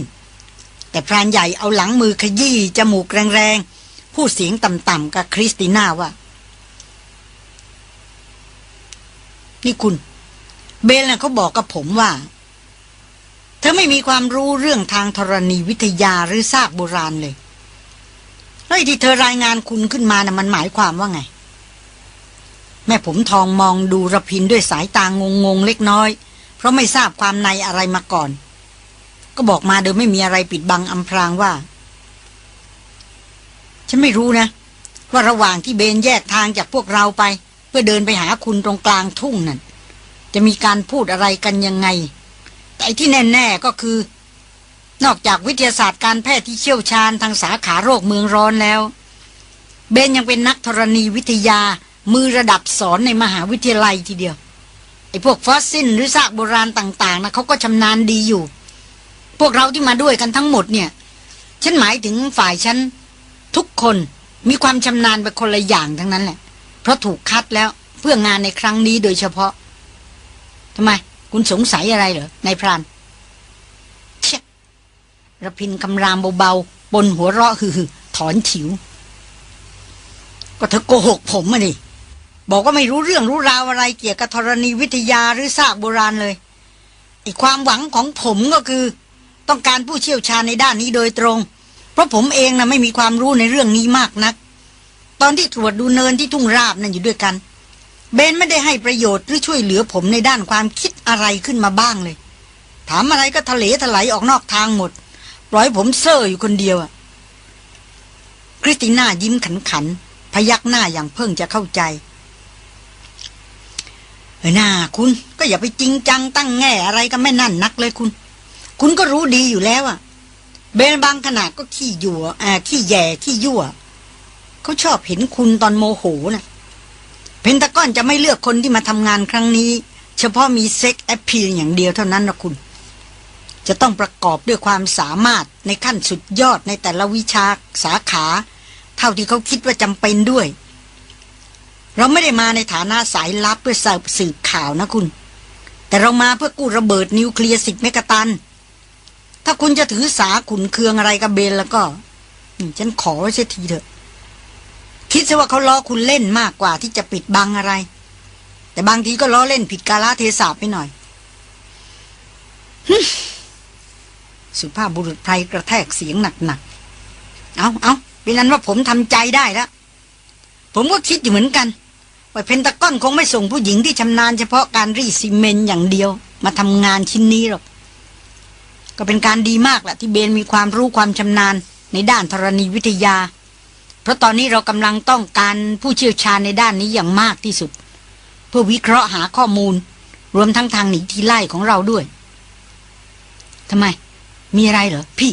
แต่พรานใหญ่เอาหลังมือขยี้จมูกแรงๆ พูดเสียงต่ำๆกับคริสติน่าว่า นี่คุณ เบลนะเขาบอกกับผมว่า เธอไม่มีความรู้เรื่องทางธรณีวิทยาหรือซากโบราณเลยแล้วที่เธอรายงานคุณขึ้นมานะ่ะมันหมายความว่าไง แม่ผมทองมองดูระพินด้วยสายตางงงเล็กน้อย เพราะไม่ทราบความในอะไรมาก่อน ก็บอกมาโดยไม่มีอะไรปิดบังอำพรางว่า ฉันไม่รู้นะ ว่าระหว่างที่เบนแยกทางจากพวกเราไป เพื่อเดินไปหาคุณตรงกลางทุ่งนั่นจะมีการพูดอะไรกันยังไง แต่ที่แน่ๆก็คือ นอกจากวิทยาศาสตร์การแพทย์ที่เชี่ยวชาญทางสาขาโรคเมืองร้อนแล้ว เบนยังเป็นนักธรณีวิทยามือระดับสอนในมหาวิทยาลัยทีเดียว ไอ้พวกฟอสซิลหรือซากโบราณต่างๆนะเขาก็ชำนาญดีอยู่ พวกเราที่มาด้วยกันทั้งหมดเนี่ย ฉันหมายถึงฝ่ายฉันทุกคนมีความชำนาญไปคนละอย่างทั้งนั้นแหละ เพราะถูกคัดแล้วเพื่องานในครั้งนี้โดยเฉพาะทำไม คุณสงสัยอะไรเหรอนายพรานเชี่ยระพินคำรามเบาๆบนหัวเราะฮือถอนฉิว ก็เธอโกหกผมมาดิบอกว่าไม่รู้เรื่องรู้ราวอะไรเกี่ยวกับธรณีวิทยาหรือซากโบราณเลยไอความหวังของผมก็คือ ต้องการผู้เชี่ยวชาญในด้านนี้โดยตรง เพราะผมเองนะไม่มีความรู้ในเรื่องนี้มากนัก ตอนที่ตรวจดูเนินที่ทุ่งราบนั่นอยู่ด้วยกัน เบนไม่ได้ให้ประโยชน์หรือช่วยเหลือผมในด้านความคิดอะไรขึ้นมาบ้างเลย ถามอะไรก็ทะเลถลายออกนอกทางหมด ปล่อยผมเซ่ออยู่คนเดียวอะคริสติน่ายิ้มขันขัน พยักหน้าอย่างเพิ่งจะเข้าใจเออหน้าคุณก็อย่าไปจริงจังตั้งแง่อะไรกับแม่นั่นนักเลยคุณ คุณก็รู้ดีอยู่แล้วอะเบลบางขณะก็ขี้ยั่วอ่าขี้แย่ขี้ยั่วเขาชอบเห็นคุณตอนโมโหนะ่ะ เพนตะก้อนจะไม่เลือกคนที่มาทำงานครั้งนี้ เฉพาะมี sex appeal อย่างเดียวเท่านั้นนะคุณ จะต้องประกอบด้วยความสามารถในขั้นสุดยอดในแต่ละวิชาสาขา เท่าที่เขาคิดว่าจำเป็นด้วย เราไม่ได้มาในฐานะสายลับเพื่อสืบสืบข่าวนะคุณ แต่เรามาเพื่อกู้ระเบิดนิวเคลียร์สิบเมกะตัน ถ้าคุณจะถือสาขุนเคืองอะไรกับเบนแล้วก็ฉันขอไว้เสียทีเถอะ คิดซะว่าเขาล้อคุณเล่นมากกว่าที่จะปิดบังอะไร แต่บางทีก็ล้อเล่นผิดกาลเทศะไปหน่อยสุภาพบุรุษไพรกระแทกเสียงหนักๆ เอาเอาเป็นอันว่าผมทำใจได้แล้ว ผมก็คิดอยู่เหมือนกันว่าเพนตะก้อนคงไม่ส่งผู้หญิงที่ชำนาญเฉพาะการรีซีเมนต์อย่างเดียว มาทำงานชิ้นนี้หรอก ก็เป็นการดีมากแหละที่เบลมีความรู้ความชำนาญในด้านธรณีวิทยา เพราะตอนนี้เรากำลังต้องการผู้เชี่ยวชาญในด้านนี้อย่างมากที่สุด เพื่อวิเคราะห์หาข้อมูล รวมทั้งทางหนีที่ไล่ของเราด้วยทำไม มีอะไรเหรอ พี่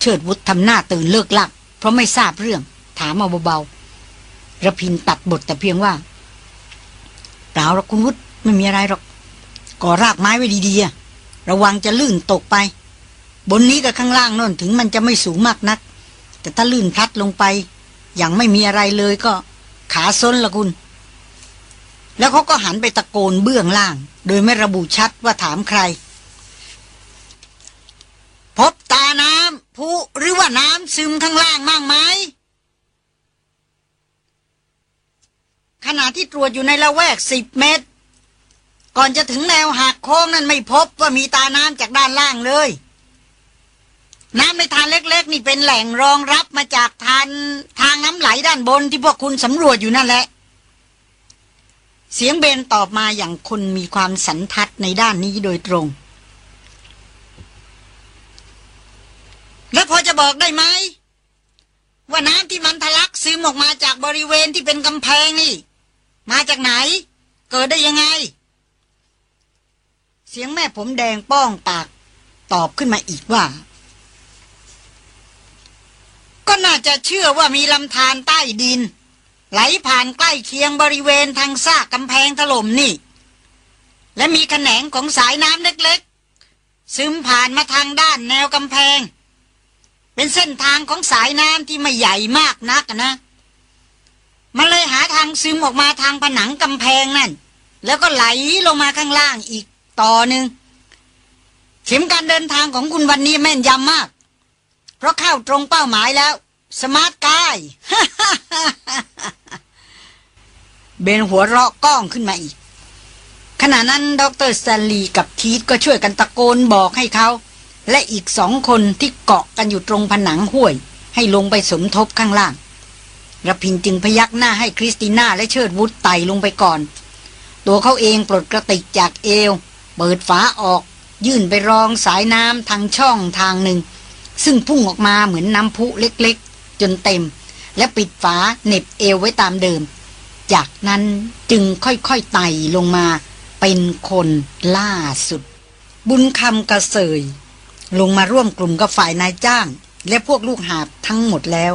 เชิดวุฒทำหน้าตื่นเลิกลัก เพราะไม่ทราบเรื่อง ถามมาเบาๆระพินตัดบทแต่เพียงว่าเปล่าหรอกคุณวุฒไม่มีอะไรหรอกก่อรากไม้ไว้ดีๆระวังจะลื่นตกไป บนนี้กับข้างล่างน่นถึงมันจะไม่สูงมากนัก แต่ถ้าลื่นพลัดลงไป อย่างไม่มีอะไรเลยก็ ขาซ้นละคุณ แล้วเขาก็หันไปตะโกนเบื้องล่าง โดยไม่ระบุชัดว่าถามใคร พบตาน้ำผู้หรือว่าน้ำซึมข้างล่างมากไหมขณะที่ตรวจอยู่ในละแวกสิบเมตร ก่อนจะถึงแนวหักโค้งนั้นไม่พบว่ามีตาน้ำจากด้านล่างเลย น้ำในทานเล็กๆ นี่เป็นแหล่งรองรับมาจากทานทางน้ำไหลด้านบนที่พวกคุณสำรวจอยู่นั่นแหละ เสียงเบนตอบมาอย่างคนมีความสันทัดในด้านนี้โดยตรง แล้วพอจะบอกได้ไหม ว่าน้ำที่มันทะลักซึมออกมาจากบริเวณที่เป็นกำแพงนี่ มาจากไหน เกิดได้ยังไง เสียงแม่ผมแดงป้องปาก ตอบขึ้นมาอีกว่า ก็น่าจะเชื่อว่ามีลำธารใต้ดิน ไหลผ่านใกล้เคียงบริเวณทางซากกำแพงถล่มนี่ และมีแขนงของสายน้ำเล็กๆ ซึมผ่านมาทางด้านแนวกำแพง เป็นเส้นทางของสายน้ำที่ไม่ใหญ่มากนักนะมันเลยหาทางซึมออกมาทางผนังกำแพงนั่น แล้วก็ไหลลงมาข้างล่างอีกต่อหนึ่งเข็มการเดินทางของคุณวันนี้แม่นยำมาก เพราะเข้าตรงเป้าหมายแล้ว smart guy เบลหัวเราะก้องขึ้นมาอีก ขณะนั้นดรสแตนลีย์กับคีธก็ช่วยกันตะโกนบอกให้เขา และอีกสองคนที่เกาะกันอยู่ตรงผนังห้วย ให้ลงไปสมทบข้างล่างระพินจึงพยักหน้าให้คริสติน่าและเชิดวุฒไต่ลงไปก่อน ตัวเขาเองปลดกระติกจากเอว เปิดฝาออก ยื่นไปรองสายน้ำทางช่องทางหนึ่ง ซึ่งพุ่งออกมาเหมือนน้ำพุเล็กๆ จนเต็ม และปิดฝาเหน็บเอวไว้ตามเดิม จากนั้นจึงค่อยๆไต่ลงมาเป็นคนหลังสุด บุญคำกระเสย ลงมาร่วมกลุ่มกับฝ่ายนายจ้าง และพวกลูกหาบทั้งหมดแล้ว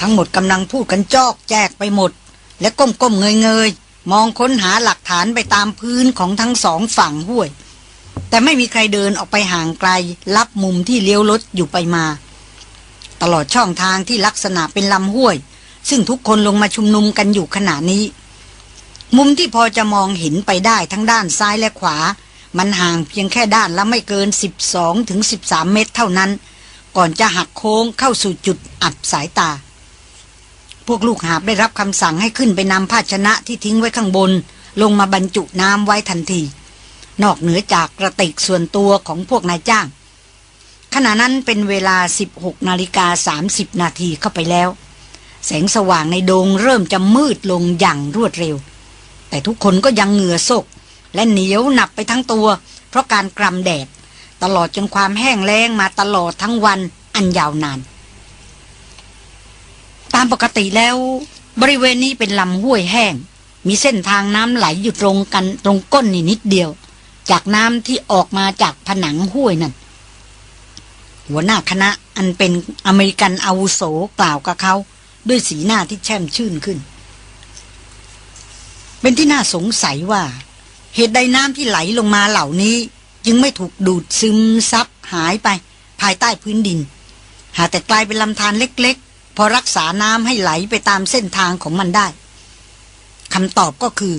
ทั้งหมดกำลังพูดกันจอกแจกไปหมด และก้มๆเงยๆมองค้นหาหลักฐานไปตามพื้นของทั้งสองฝั่งห้วย แต่ไม่มีใครเดินออกไปห่างไกลรับมุมที่เลี้ยวรถอยู่ไปมา ตลอดช่องทางที่ลักษณะเป็นลำห้วย ซึ่งทุกคนลงมาชุมนุมกันอยู่ขณะนี้ มุมที่พอจะมองเห็นไปได้ทั้งด้านซ้ายและขวา มันห่างเพียงแค่ด้านละไม่เกิน 12ถึงเมตรเท่านั้น ก่อนจะหักโค้งเข้าสู่จุดอับสายตา พวกลูกหาบได้รับคำสั่งให้ขึ้นไปนำภาชนะที่ทิ้งไว้ข้างบน ลงมาบรรจุน้ำไว้ทันที นอกเหนือจากกระติกส่วนตัวของพวกนายจ้าง ขณะนั้นเป็นเวลา 16นาฬิกา30 นาทีเข้าไปแล้ว แสงสว่างในโดงเริ่มจะมืดลงอย่างรวดเร็ว แต่ทุกคนก็ยังเหงื่อซก และเหนียวหนับไปทั้งตัว เพราะการกรำแดด ตลอดจนความแห้งแล้งมาตลอดทั้งวันอันยาวนาน ตามปกติแล้วบริเวณนี้เป็นลำห้วยแห้ง มีเส้นทางน้ำไหลอยู่ตรงกันตรงก้นนี่นิดเดียว จากน้ำที่ออกมาจากผนังห้วยนั่น หัวหน้าคณะอันเป็นอเมริกันอาวุโสกล่าวกับเขาด้วยสีหน้าที่แช่มชื่นขึ้น เป็นที่น่าสงสัยว่า เหตุใดน้ำที่ไหลลงมาเหล่านี้ จึงไม่ถูกดูดซึมซับหายไป ภายใต้พื้นดิน หาแต่กลายเป็นลำธารเล็กๆ พอรักษาน้ำให้ไหลไปตามเส้นทางของมันได้คำตอบก็คือ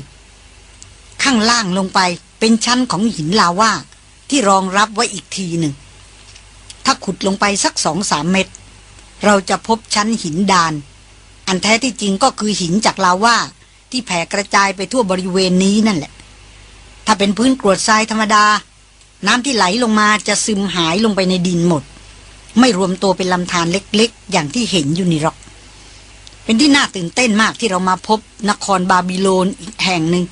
ข้างล่างลงไป เป็นชั้นของหินลาวาที่รองรับไว้อีกทีหนึ่ง ถ้าขุดลงไปสักสองสามเมตร เราจะพบชั้นหินดาน อันแท้ที่จริงก็คือหินจากลาวาที่แผ่กระจายไปทั่วบริเวณนี้นั่นแหละ ถ้าเป็นพื้นกรวดทรายธรรมดา น้ำที่ไหลลงมาจะซึมหายลงไปในดินหมด ไม่รวมตัวเป็นลำธารเล็กๆ อย่างที่เห็นอยู่นี่หรอก เป็นที่น่าตื่นเต้นมากที่เรามาพบนครบาบิโลนอีกแห่งหนึ่ง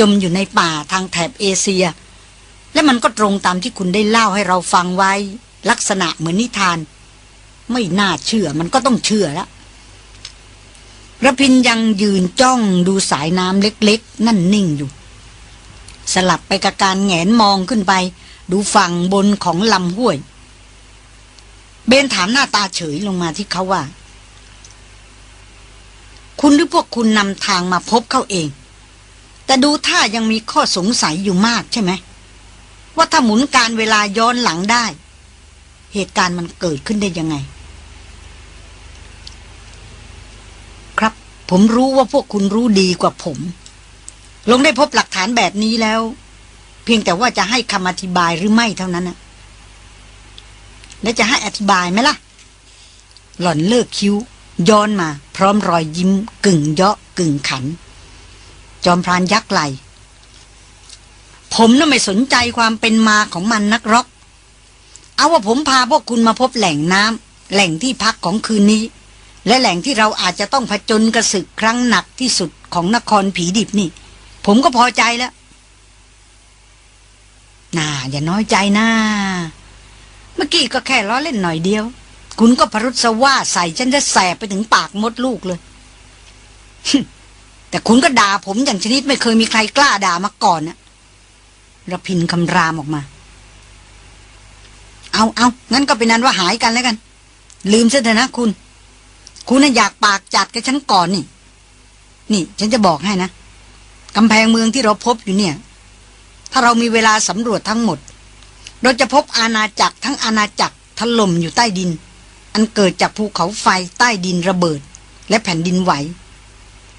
จมอยู่ในป่าทางแถบเอเชีย และมันก็ตรงตามที่คุณได้เล่าให้เราฟังไว้ ลักษณะเหมือนนิทาน ไม่น่าเชื่อมันก็ต้องเชื่อแล้วระพินยังยืนจ้องดูสายน้ำเล็กๆ นั่นนิ่งอยู่ สลับไปกับการแงนมองขึ้นไป ดูฝั่งบนของลำห้วย เบนถามหน้าตาเฉยลงมาที่เขาว่า คุณหรือพวกคุณนำทางมาพบเขาเอง แต่ดูท่ายังมีข้อสงสัยอยู่มากใช่ไหม ว่าถ้าหมุนการเวลาย้อนหลังได้ เหตุการณ์มันเกิดขึ้นได้ยังไง ครับ ผมรู้ว่าพวกคุณรู้ดีกว่าผม ลงได้พบหลักฐานแบบนี้แล้ว เพียงแต่ว่าจะให้คำอธิบายหรือไม่เท่านั้นนะและจะให้อธิบายไหมล่ะ หล่อนเลิกคิ้ว ย้อนมา พร้อมรอยยิ้ม กึ่งเยาะกึ่งขัน จอมพรานยักไหล ผมน่ะไม่สนใจความเป็นมาของมันนักรอกเอาว่าผมพาพวกคุณมาพบแหล่งน้ำแหล่งที่พักของคืนนี้ และแหล่งที่เราอาจจะต้องผจญกระสึกครั้งหนักที่สุดของนครผีดิบนี่ ผมก็พอใจแล้วน่าอย่าน้อยใจนะเมื่อกี้ก็แค่ล้อเล่นหน่อยเดียว คุณก็พรุษว่าใส่ฉันจะแสบไปถึงปากมดลูกเลย แต่คุณก็ด่าผมอย่างชนิดไม่เคยมีใครกล้าด่ามาก่อนนะระพินคำรามออกมา เอาเอางั้นก็เป็นนั้นว่าหายกันแล้วกัน ลืมซะเถอะนะคุณ คุณน่ะอยากปากจัดกับฉันก่อนนี่ นี่ ฉันจะบอกให้นะกำแพงเมืองที่เราพบอยู่เนี่ย ถ้าเรามีเวลาสำรวจทั้งหมด เราจะพบอาณาจักรทั้งอาณาจักรถล่มอยู่ใต้ดิน อันเกิดจากภูเขาไฟใต้ดินระเบิด และแผ่นดินไหว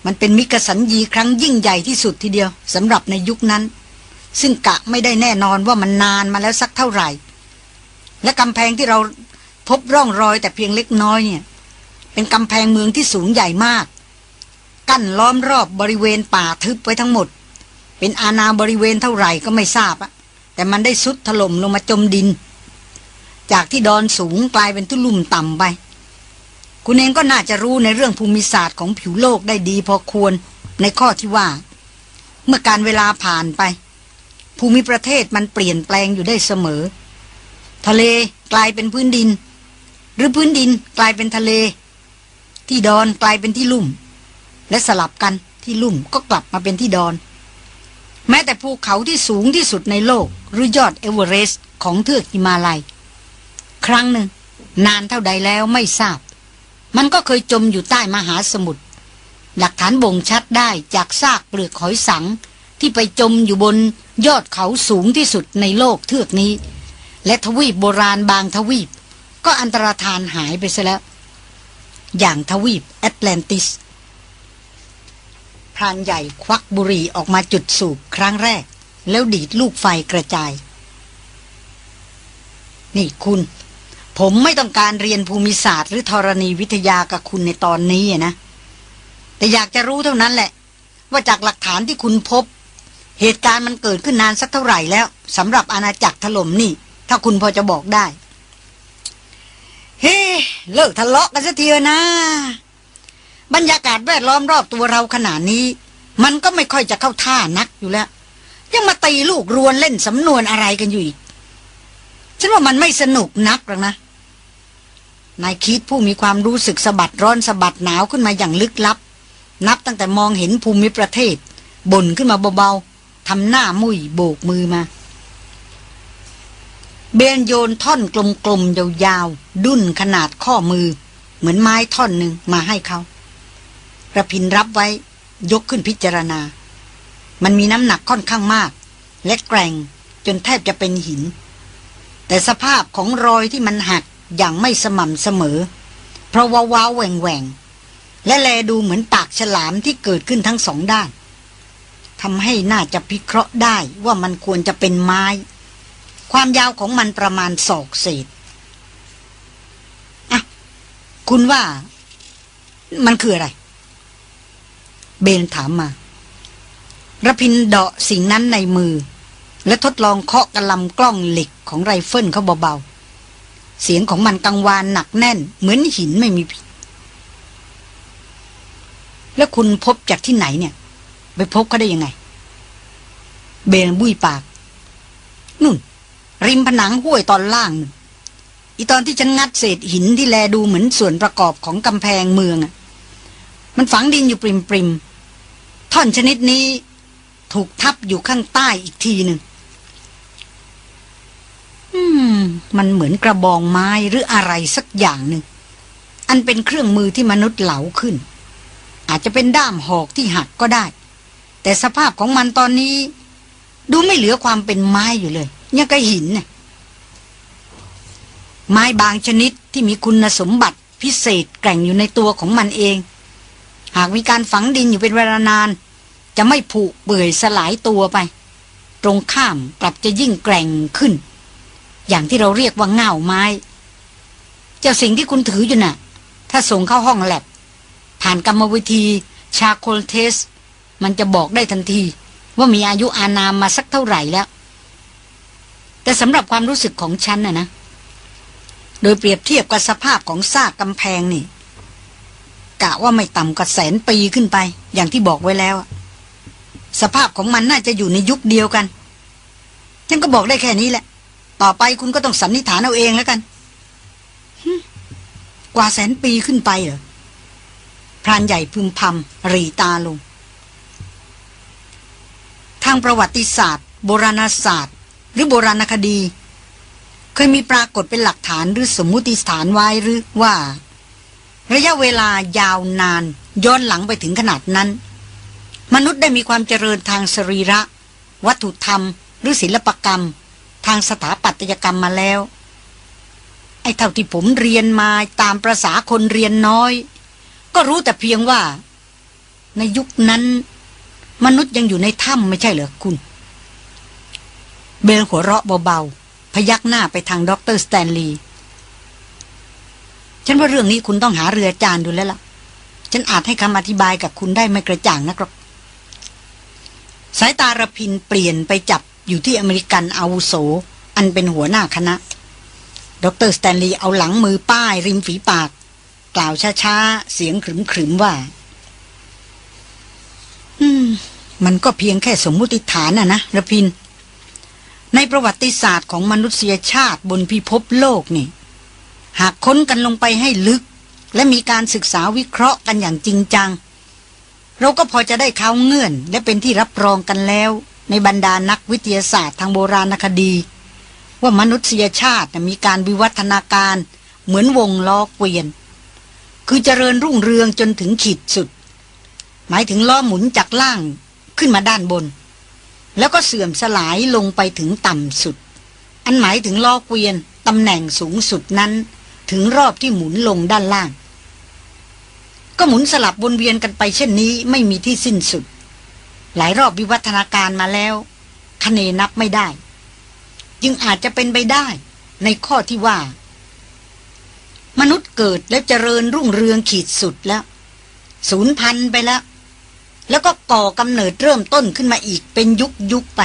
มันเป็นมิกสัญญีครั้งยิ่งใหญ่ที่สุดทีเดียวสำหรับในยุคนั้น ซึ่งกะไม่ได้แน่นอนว่ามันนานมาแล้วสักเท่าไหร่ และกำแพงที่เราพบร่องรอยแต่เพียงเล็กน้อยเนี่ย เป็นกำแพงเมืองที่สูงใหญ่มาก กั้นล้อมรอบบริเวณป่าทึบไว้ทั้งหมด เป็นอาณาบริเวณเท่าไหร่ก็ไม่ทราบอะแต่มันได้สุดถล่มลงมาจมดิน จากที่ดอนสูงกลายเป็นทุ่ลุ่มต่ำไป คุณเองก็น่าจะรู้ในเรื่องภูมิศาสตร์ของผิวโลกได้ดีพอควรในข้อที่ว่า เมื่อการเวลาผ่านไป ภูมิประเทศมันเปลี่ยนแปลงอยู่ได้เสมอ ทะเลกลายเป็นพื้นดิน หรือพื้นดินกลายเป็นทะเล ที่ดอนกลายเป็นที่ลุ่ม และสลับกันที่ลุ่มก็กลับมาเป็นที่ดอน แม้แต่ภูเขาที่สูงที่สุดในโลก หรือยอดเอเวอเรสต์ของเทือกหิมาลัย ครั้งหนึ่งนานเท่าใดแล้วไม่ทราบ มันก็เคยจมอยู่ใต้มหาสมุทรหลักฐานบ่งชัดได้จากซากเปลือกหอยสัง ที่ไปจมอยู่บนยอดเขาสูงที่สุดในโลกเทือกนี้ และทวีปโบราณบางทวีป ก็อันตรธานหายไปซะแล้ว อย่างทวีปแอตแลนติสพรานใหญ่ควักบุหรี่ออกมาจุดสูบครั้งแรก แล้วดีดลูกไฟกระจาย นี่คุณ ผมไม่ต้องการเรียนภูมิศาสตร์หรือธรณีวิทยากับคุณในตอนนี้นะ แต่อยากจะรู้เท่านั้นแหละ ว่าจากหลักฐานที่คุณพบ เหตุการณ์มันเกิดขึ้นนานสักเท่าไหร่แล้วสำหรับอาณาจักรถล่มนี่ ถ้าคุณพอจะบอกได้ เฮ้เลิกทะเลาะกันสักทีเถอะนะ บรรยากาศแวดล้อมรอบตัวเราขนาดนี้ มันก็ไม่ค่อยจะเข้าท่านักอยู่แล้ว ยังมาตีลูกรวนเล่นสำนวนอะไรกันอยู่อีกฉันว่ามันไม่สนุกนักหรอกนะ นายคิดผู้มีความรู้สึกสะบัดร้อนสะบัดหนาวขึ้นมาอย่างลึกลับ นับตั้งแต่มองเห็นภูมิประเทศบ่นขึ้นมาเบาๆทำหน้ามุยโบกมือมาเบนโยนท่อนกลมๆยาวๆดุ้นขนาดข้อมือ เหมือนไม้ท่อนหนึ่งมาให้เขาระพินรับไว้ยกขึ้นพิจารณา มันมีน้ำหนักค่อนข้างมาก และแกร่งจนแทบจะเป็นหิน แต่สภาพของรอยที่มันหัก อย่างไม่สม่ำเสมอ เพราะว้าวแหว่งแหวงและแลดูเหมือนปากฉลามที่เกิดขึ้นทั้งสองด้านทำให้น่าจะพิเคราะห์ได้ว่ามันควรจะเป็นไม้ ความยาวของมันประมาณศอกเศษอะคุณว่า มันคืออะไร เบนถามมาระพินเดาะสิ่งนั้นในมือ และทดลองเคาะกระลำกล้องเหล็กของไรเฟิลเขาเบาๆ เสียงของมันกังวานหนักแน่น เหมือนหินไม่มีผิด แล้วคุณพบจากที่ไหนเนี่ย ไปพบเขาได้ยังไง เบนบุยปาก นุ่น ริมผนังห้วยตอนล่างนึงอีตอนที่ฉันงัดเศษหินที่แลดูเหมือนส่วนประกอบของกำแพงเมืองอะมันฝังดินอยู่ปริมปริมท่อนชนิดนี้ ถูกทับอยู่ข้างใต้อีกทีหนึ่ง มมันเหมือนกระบองไม้หรืออะไรสักอย่างหนึ่ง อันเป็นเครื่องมือที่มนุษย์เหลาขึ้น อาจจะเป็นด้ามหอกที่หักก็ได้ แต่สภาพของมันตอนนี้ ดูไม่เหลือความเป็นไม้อยู่เลยยังกับหินน่ะไม้บางชนิดที่มีคุณสมบัติพิเศษแกร่งอยู่ในตัวของมันเอง หากมีการฝังดินอยู่เป็นเวลานาน จะไม่ผุเปื่อยสลายตัวไป ตรงข้ามกลับจะยิ่งแกร่งขึ้น อย่างที่เราเรียกว่าเง่าไม้ เจ้าสิ่งที่คุณถืออยู่น่ะ ถ้าส่งเข้าห้องแลบ ผ่านกรรมวิธีชาโคลเทส มันจะบอกได้ทันที ว่ามีอายุอานามมาสักเท่าไหร่แล้ว แต่สำหรับความรู้สึกของฉันน่ะนะ โดยเปรียบเทียบกับสภาพของซากกำแพงนี่ กะว่าไม่ต่ำกว่าแสนปีขึ้นไป อย่างที่บอกไว้แล้ว สภาพของมันน่าจะอยู่ในยุคเดียวกัน ฉันก็บอกได้แค่นี้แหละ ต่อไปคุณก็ต้องสันนิษฐานเอาเองแล้วกันกว่าแสนปีขึ้นไปเหรอพรานใหญ่พึมพำรีตาลง ทางประวัติศาสตร์ โบราณศาสตร์ หรือโบราณคดี เคยมีปรากฏเป็นหลักฐานหรือสมมุติฐานไว้หรือว่า ระยะเวลายาวนาน ย้อนหลังไปถึงขนาดนั้น มนุษย์ได้มีความเจริญทางสรีระ วัตถุธรรม หรือศิลปกรรม ทางสถาปัตยกรรมมาแล้ว ไอ้เท่าที่ผมเรียนมาตามประสาคนเรียนน้อย ก็รู้แต่เพียงว่า ในยุคนั้น มนุษย์ยังอยู่ในถ้ำไม่ใช่เหรอคุณ เบลหัวเราะเบาๆ พยักหน้าไปทางด็อกเตอร์สแตนลีย์ฉันว่าเรื่องนี้คุณต้องหารืออาจารย์ดูแล้วล่ะ ฉันอาจให้คำอธิบายกับคุณได้ไม่กระจ่างนะครับสายตาระพินเปลี่ยนไปจับ อยู่ที่อเมริกันอาวุโส อันเป็นหัวหน้าคณะ ดรสแตนลีย์เอาหลังมือป้ายริมฝีปาก กล่าวช้าๆ เสียงขรึมๆว่า อืม มันก็เพียงแค่สมมุติฐานน่ะนะระพิน ในประวัติศาสตร์ของมนุษยชาติบนพิภพโลกนี่ หากค้นกันลงไปให้ลึก และมีการศึกษาวิเคราะห์กันอย่างจริงจังเราก็พอจะได้เข้าเงื่อนและเป็นที่รับรองกันแล้ว ในบรรดานักวิทยาศาสตร์ทางโบราณคดี ว่ามนุษยชาติมีการวิวัฒนาการเหมือนวงล้อเกวียน คือเจริญรุ่งเรืองจนถึงขีดสุด หมายถึงล้อหมุนจากล่างขึ้นมาด้านบน แล้วก็เสื่อมสลายลงไปถึงต่ำสุด อันหมายถึงล้อเกวียนตำแหน่งสูงสุดนั้น ถึงรอบที่หมุนลงด้านล่าง ก็หมุนสลับวนเวียนกันไปเช่นนี้ไม่มีที่สิ้นสุด หลายรอบวิวัฒนาการมาแล้วคะเนนับไม่ได้ จึงอาจจะเป็นไปได้ ในข้อที่ว่า มนุษย์เกิดแล้วเจริญรุ่งเรืองขีดสุดแล้วศูนย์พันไปแล้ว แล้วก็ก่อกำเนิดเริ่มต้นขึ้นมาอีกเป็นยุคยุคไป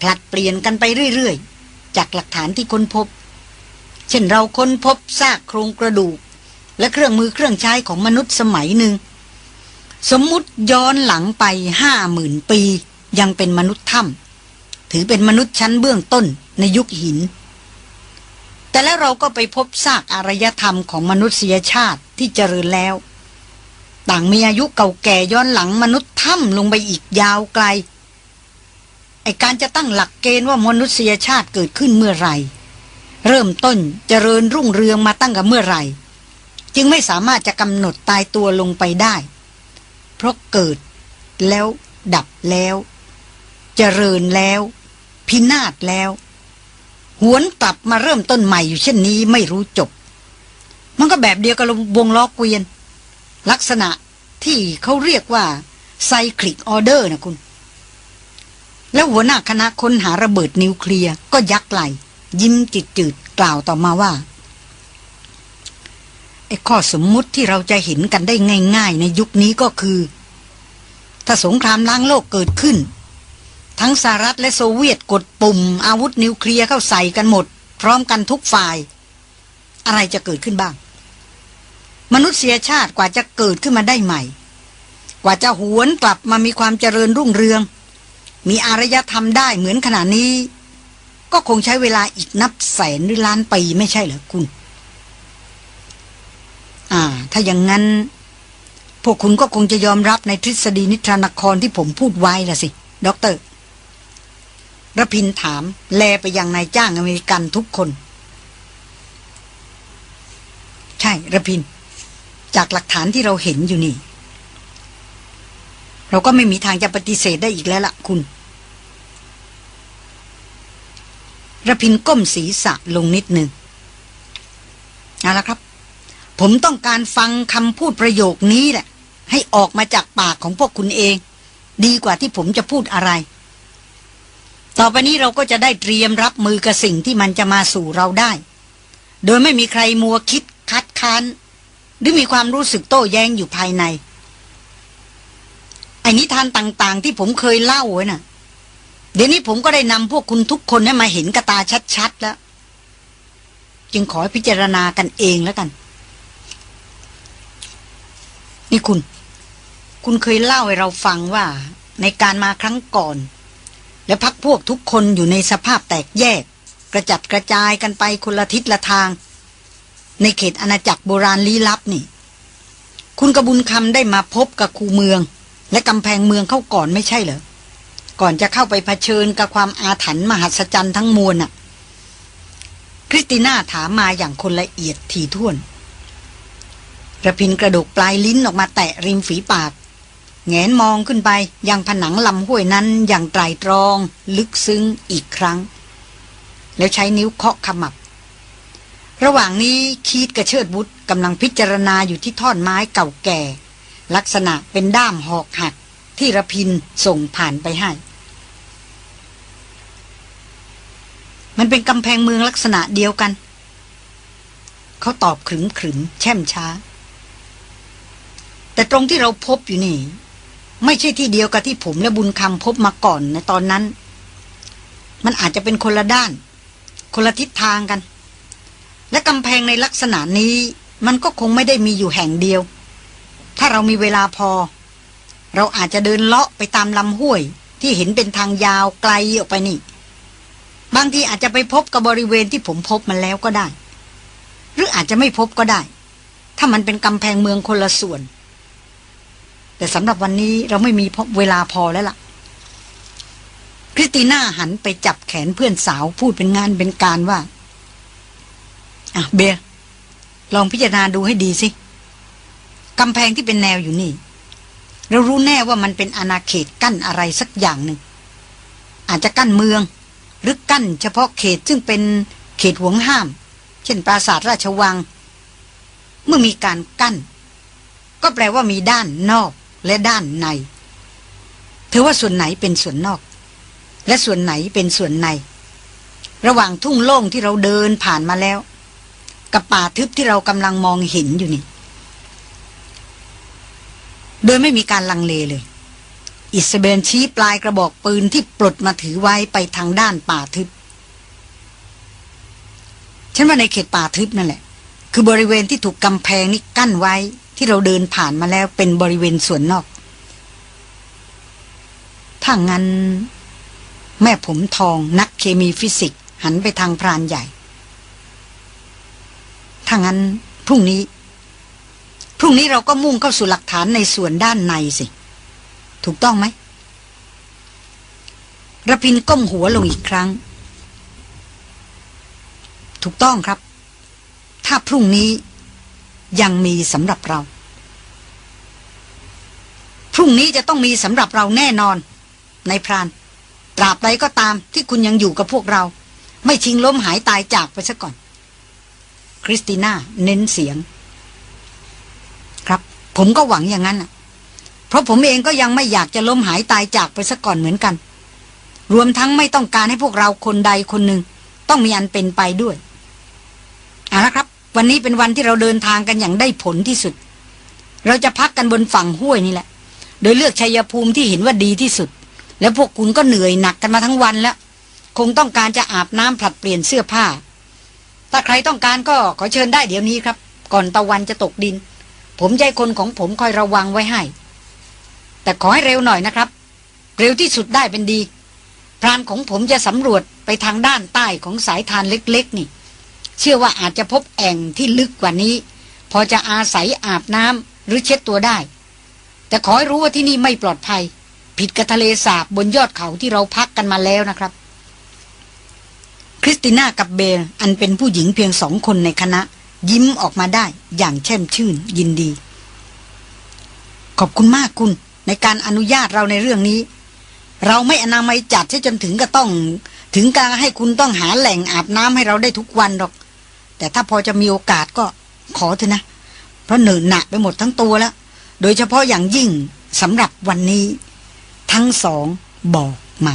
ผลัดเปลี่ยนกันไปเรื่อยๆ จากหลักฐานที่ค้นพบ เช่นเราค้นพบซากโครงกระดูก และเครื่องมือเครื่องใช้ของมนุษย์สมัยหนึ่ง สมมุติย้อนหลังไปห้าหมื่นปียังเป็นมนุษย์ถ้ำถือเป็นมนุษย์ชั้นเบื้องต้นในยุคหิน แต่แล้วเราก็ไปพบซากอารยธรรมของมนุษยชาติที่เจริญแล้ว ต่างมีอายุเก่าแก่ย้อนหลังมนุษย์ถ้ำลงไปอีกยาวไกลไอการจะตั้งหลักเกณฑ์ว่ามนุษยชาติเกิดขึ้นเมื่อไหร่ เริ่มต้นเจริญรุ่งเรืองมาตั้งกับเมื่อไหร่ จึงไม่สามารถจะกำหนดตายตัวลงไปได้ ราะเกิด แล้วดับแล้วเจริญแล้ว พินาศแล้ว หวนกลับมาเริ่มต้นใหม่อยู่เช่นนี้ไม่รู้จบ มันก็แบบเดียวกับวงล้อเกวียน ลักษณะที่เขาเรียกว่าไซคลิกออเดอร์นะคุณ แล้วหัวหน้าคณะค้นหาระเบิดนิวเคลียร์ก็ยักไหล ยิ้มจิตจืดกล่าวต่อมาว่า ไอ้ข้อสมมุติที่เราจะเห็นกันได้ง่าย ๆ ในยุคนี้ก็คือ ถ้าสงครามล้างโลกเกิดขึ้น ทั้งสหรัฐและโซเวียตกดปุ่ม อาวุธนิวเคลียร์เข้าใส่กันหมด พร้อมกันทุกฝ่าย อะไรจะเกิดขึ้นบ้าง มนุษยชาติกว่าจะเกิดขึ้นมาได้ใหม่ กว่าจะหวนกลับมามีความเจริญรุ่งเรือง มีอารยธรรมได้เหมือนขณะนี้ ก็คงใช้เวลาอีกนับแสนหรือล้านปีไม่ใช่เหรอคุณ อ่า ถ้าอย่างนั้น พวกคุณก็คงจะยอมรับในทฤษฎีนิทรานครที่ผมพูดไว้ละสิ ด็อกเตอร์ระพินถาม แลไปยังนายจ้างอเมริกันทุกคน ใช่ระพิน จากหลักฐานที่เราเห็นอยู่นี่ เราก็ไม่มีทางจะปฏิเสธได้อีกแล้วล่ะคุณระพินก้มศีรษะลงนิดหนึ่งเอาละครับ ผมต้องการฟังคำพูดประโยคนี้แหละ ให้ออกมาจากปากของพวกคุณเอง ดีกว่าที่ผมจะพูดอะไร ต่อไปนี้เราก็จะได้เตรียมรับมือกับสิ่งที่มันจะมาสู่เราได้ โดยไม่มีใครมัวคิดคัดค้าน หรือมีความรู้สึกโต้แย้งอยู่ภายในไอ้นิทานต่างๆ ที่ผมเคยเล่าไว้น่ะ เดี๋ยวนี้ผมก็ได้นำพวกคุณทุกคนให้มาเห็นกระตาชัดๆแล้ว จึงขอพิจารณากันเองแล้วกัน นี่คุณ คุณเคยเล่าให้เราฟังว่า ในการมาครั้งก่อน และพักพวกทุกคนอยู่ในสภาพแตกแยก กระจัดกระจายกันไปคนละทิศละทาง ในเขตอาณาจักรโบราณลี้ลับนี่ คุณกระบุญคำได้มาพบกับคูเมือง และกำแพงเมืองเข้าก่อนไม่ใช่เหรอก่อนจะเข้าไปเผชิญกับความอาถรรพ์มหัศจรรย์ทั้งมวลน่ะ คริสติน่าถามมาอย่างคนละเอียดถี่ถ้วน ระพินกระดูกปลายลิ้นออกมาแตะริมฝีปาก แงนมองขึ้นไปยังผนังลำห้วยนั้นอย่างไตรตรอง ลึกซึ้งอีกครั้ง แล้วใช้นิ้วเคาะขมับ ระหว่างนี้คีดกระเชิดบุตรกำลังพิจารณาอยู่ที่ท่อนไม้เก่าแก่ ลักษณะเป็นด้ามหอกหักที่ระพินส่งผ่านไปให้ มันเป็นกำแพงเมืองลักษณะเดียวกัน เขาตอบขรึมขรึมแช่มช้า แต่ตรงที่เราพบอยู่นี่ ไม่ใช่ที่เดียวกับที่ผมและบุญคำพบมาก่อนในตอนนั้น มันอาจจะเป็นคนละด้าน คนละทิศทางกัน และกำแพงในลักษณะนี้ มันก็คงไม่ได้มีอยู่แห่งเดียว ถ้าเรามีเวลาพอ เราอาจจะเดินเลาะไปตามลำห้วย ที่เห็นเป็นทางยาวไกลออกไปนี่ บางทีอาจจะไปพบกับบริเวณที่ผมพบมันแล้วก็ได้ หรืออาจจะไม่พบก็ได้ ถ้ามันเป็นกำแพงเมืองคนละส่วน แต่สำหรับวันนี้เราไม่มีเวลาพอแล้วล่ะ คริสติน่าหันไปจับแขนเพื่อนสาวพูดเป็นงานเป็นการว่า อะเบียลองพิจารณาดูให้ดีสิกำแพงที่เป็นแนวอยู่นี่ เรารู้แน่ว่ามันเป็นอาณาเขตกั้นอะไรสักอย่างหนึ่ง อาจจะกั้นเมือง หรือกั้นเฉพาะเขตซึ่งเป็นเขตห่วงห้าม เช่นปราสาทราชวัง เมื่อมีการกั้น ก็แปลว่ามีด้านนอก และด้านใน เธอว่าส่วนไหนเป็นส่วนนอก และส่วนไหนเป็นส่วนใน ระหว่างทุ่งโล่งที่เราเดินผ่านมาแล้ว กับป่าทึบที่เรากำลังมองเห็นอยู่นี่ โดยไม่มีการลังเลเลย อิสเบนชี้ปลายกระบอกปืนที่ปลดมาถือไว้ไปทางด้านป่าทึบ ฉันว่าในเขตป่าทึบนั่นแหละ คือบริเวณที่ถูกกำแพงนี้กั้นไว้ ที่เราเดินผ่านมาแล้วเป็นบริเวณส่วนนอก ถ้างั้น แม่ผมทองนักเคมีฟิสิกหันไปทางพรานใหญ่ ถ้างั้น พรุ่งนี้ พรุ่งนี้เราก็มุ่งเข้าสู่หลักฐานในส่วนด้านในสิ ถูกต้องไหมระพินก้มหัวลงอีกครั้ง ถูกต้องครับ ถ้าพรุ่งนี้ ยังมีสำหรับเรา พรุ่งนี้จะต้องมีสำหรับเราแน่นอน ในพราน ตราบใดก็ตามที่คุณยังอยู่กับพวกเรา ไม่ชิงล้มหายตายจากไปซะก่อน คริสติน่าเน้นเสียง ครับ ผมก็หวังอย่างนั้นเพราะผมเองก็ยังไม่อยากจะล้มหายตายจากไปซะก่อนเหมือนกัน รวมทั้งไม่ต้องการให้พวกเราคนใดคนหนึ่งต้องมีอันเป็นไปด้วยเอาละครับ วันนี้เป็นวันที่เราเดินทางกันอย่างได้ผลที่สุด เราจะพักกันบนฝั่งห้วยนี่แหละ โดยเลือกชัยภูมิที่เห็นว่าดีที่สุด แล้วพวกคุณก็เหนื่อยหนักกันมาทั้งวันแล้ว คงต้องการจะอาบน้ำผลัดเปลี่ยนเสื้อผ้า ถ้าใครต้องการก็ขอเชิญได้เดี๋ยวนี้ครับ ก่อนตะวันจะตกดิน ผมใจคนของผมคอยระวังไว้ให้ แต่ขอให้เร็วหน่อยนะครับ เร็วที่สุดได้เป็นดีพรานของผมจะสำรวจไปทางด้านใต้ของสายทานเล็ก ๆ นี่ เชื่อว่าอาจจะพบแอ่งที่ลึกกว่านี้ พอจะอาศัยอาบน้ำหรือเช็ดตัวได้ แต่ขอให้รู้ว่าที่นี่ไม่ปลอดภัย ผิดกับทะเลสาบบนยอดเขาที่เราพักกันมาแล้วนะครับ คริสติน่ากับเบลอันเป็นผู้หญิงเพียงสองคนในคณะ ยิ้มออกมาได้อย่างแช่มชื่นยินดี ขอบคุณมากคุณในการอนุญาตเราในเรื่องนี้ เราไม่อนามัยจัดใช่จนถึงก็ต้อง ถึงการให้คุณต้องหาแหล่งอาบน้ำให้เราได้ทุกวันหรอก แต่ถ้าพอจะมีโอกาสก็ขอเถอะนะ เพราะเหนื่อยหนักไปหมดทั้งตัวแล้ว โดยเฉพาะอย่างยิ่งสำหรับวันนี้ ทั้งสองบอกมา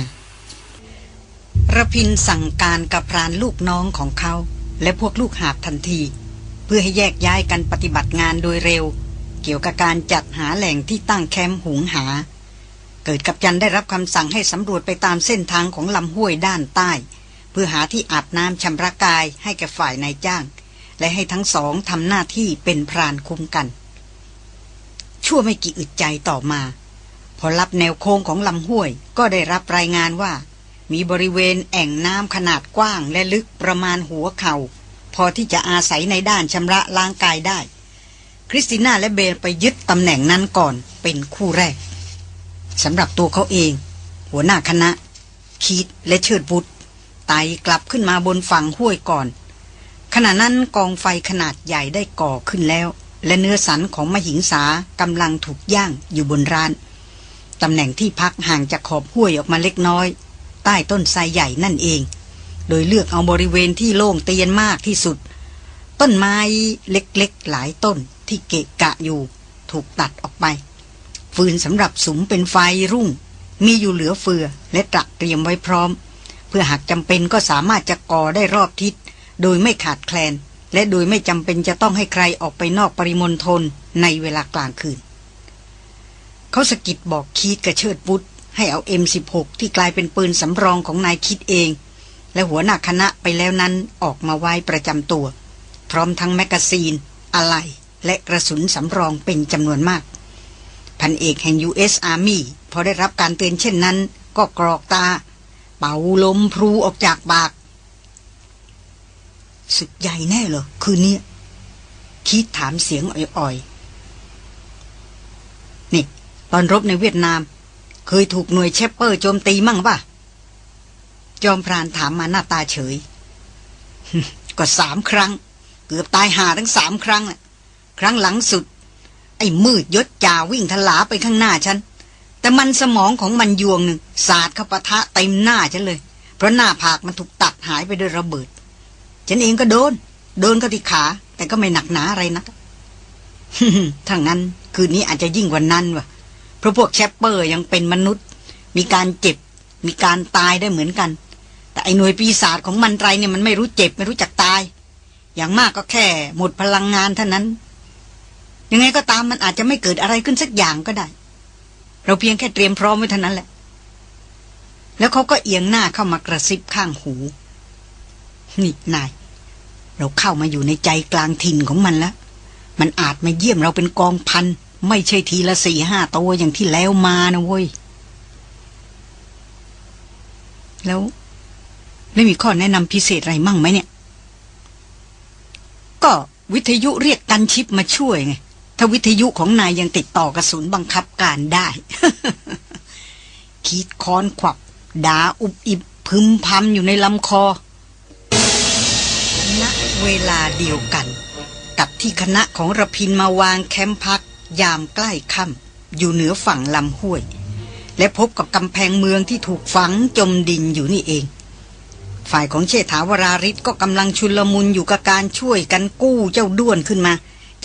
ระพินสั่งการกับพรานลูกน้องของเขา และพวกลูกหาบทันที เพื่อให้แยกย้ายกันปฏิบัติงานโดยเร็ว เกี่ยวกับการจัดหาแหล่งที่ตั้งแคมป์หุงหา เกิดกับจันได้รับคำสั่งให้สำรวจไปตามเส้นทางของลำห้วยด้านใต้ พื่อหาที่อาบน้ำชำระกายให้แก่ฝ่ายนายจ้าง และให้ทั้งสองทำหน้าที่เป็นพรานคุ้มกัน ชั่วไม่กี่อึดใจต่อมา พอรับแนวโค้งของลำห้วยก็ได้รับรายงานว่า มีบริเวณแอ่งน้ำขนาดกว้างและลึกประมาณหัวเขา่า พอที่จะอาศัยในด้านชำระล้างกายได้ คริสติน่าและเบลไปยึดตำแหน่งนั้นก่อนเป็นคู่แรกสำหรับตัวเขาเอง หัวหน้าคณะ คีดและเชิดบุตร ไต่กลับขึ้นมาบนฝั่งห้วยก่อน ขณะนั้นกองไฟขนาดใหญ่ได้ก่อขึ้นแล้ว และเนื้อสันของมหิงสากำลังถูกย่างอยู่บนร้านตำแหน่งที่พักห่างจากขอบห้วยออกมาเล็กน้อย ใต้ต้นไทรใหญ่นั่นเอง โดยเลือกเอาบริเวณที่โล่งเตียนมากที่สุด ต้นไม้เล็กๆหลายต้นที่เกะกะอยู่ ถูกตัดออกไป ฟืนสำหรับสุมเป็นไฟรุ่ง มีอยู่เหลือเฟือและตระเตรียมไว้พร้อม เพื่อหากจำเป็นก็สามารถจะก่อได้รอบทิศ โดยไม่ขาดแคลน และโดยไม่จำเป็นจะต้องให้ใครออกไปนอกปริมณฑลในเวลากลางคืน เขาสกิดบอกคีดกระเชิดบุตรให้เอา M16 ที่กลายเป็นปืนสำรองของนายคิดเอง และหัวหน้าคณะไปแล้วนั้นออกมาไว้ประจำตัว พร้อมทั้งแมกกาซีน อะไหล่และกระสุนสำรองเป็นจำนวนมาก พันเอกแห่ง U.S. Army พอได้รับการเตือนเช่นนั้น ก็กรอกตา เป่าลมพรูออกจากปากศึกใหญ่แน่เหรอ คืนนี้ คีธถามเสียงอ่อยๆ นี่ ตอนรบในเวียดนาม เคยถูกหน่วย sapper โจมตีมั่งป่ะ จอมพรานถามมาหน้าตาเฉย ก็สามครั้ง เกือบตายหาทั้งสามครั้งแหละครั้งหลังสุด ไอ้มืดยศจ่าวิ่งทลาไปข้างหน้าฉัน แต่มันสมองของมันยวงหนึ่งสาดเข้าปะทะเต็มหน้าฉันเลย เพราะหน้าผากมันถูกตัดหายไปด้วยระเบิด ฉันเองก็โดน โดนก็ที่ขา แต่ก็ไม่หนักหนาอะไรนักถ้างั้นคืนนี้อาจจะยิ่งกว่านั้นวะเพราะพวกแชปเปอร์ยังเป็นมนุษย์ มีการเจ็บ มีการตายได้เหมือนกัน แต่ไอ้หน่วยปีศาจของมันไรเนี่ยมันไม่รู้เจ็บไม่รู้จักตาย อย่างมากก็แค่หมดพลังงานเท่านั้น ยังไงก็ตามมันอาจจะไม่เกิดอะไรขึ้นสักอย่างก็ได้ เราเพียงแค่เตรียมพร้อมไว้เท่านั้นแหละ แล้วเขาก็เอียงหน้าเข้ามากระซิบข้างหู นี่นาย เราเข้ามาอยู่ในใจกลางถิ่นของมันแล้ว มันอาจมาเยี่ยมเราเป็นกองพัน ไม่ใช่ทีละสี่ห้าตัวอย่างที่แล้วมานะเว้ย แล้วไม่มีข้อแนะนำพิเศษอะไรมั่งไหมเนี่ย ก็วิทยุเรียกกันชิปมาช่วยไง ถ้าวิทยุของนายยังติดต่อกระสุนบังคับการได้คิดค้อนขวับดาอุบอิบพึมพำอยู่ในลำคอ ณ เวลาเดียวกัน กับที่คณะของระพินมาวางแคมป์พัก ยามใกล้ค่ำอยู่เหนือฝั่งลำห้วย และพบกับกำแพงเมืองที่ถูกฝังจมดินอยู่นี่เอง ฝ่ายของเชษฐาวราริศก็กำลังชุลมุนอยู่กับการช่วยกันกู้เจ้าด้วนขึ้นมา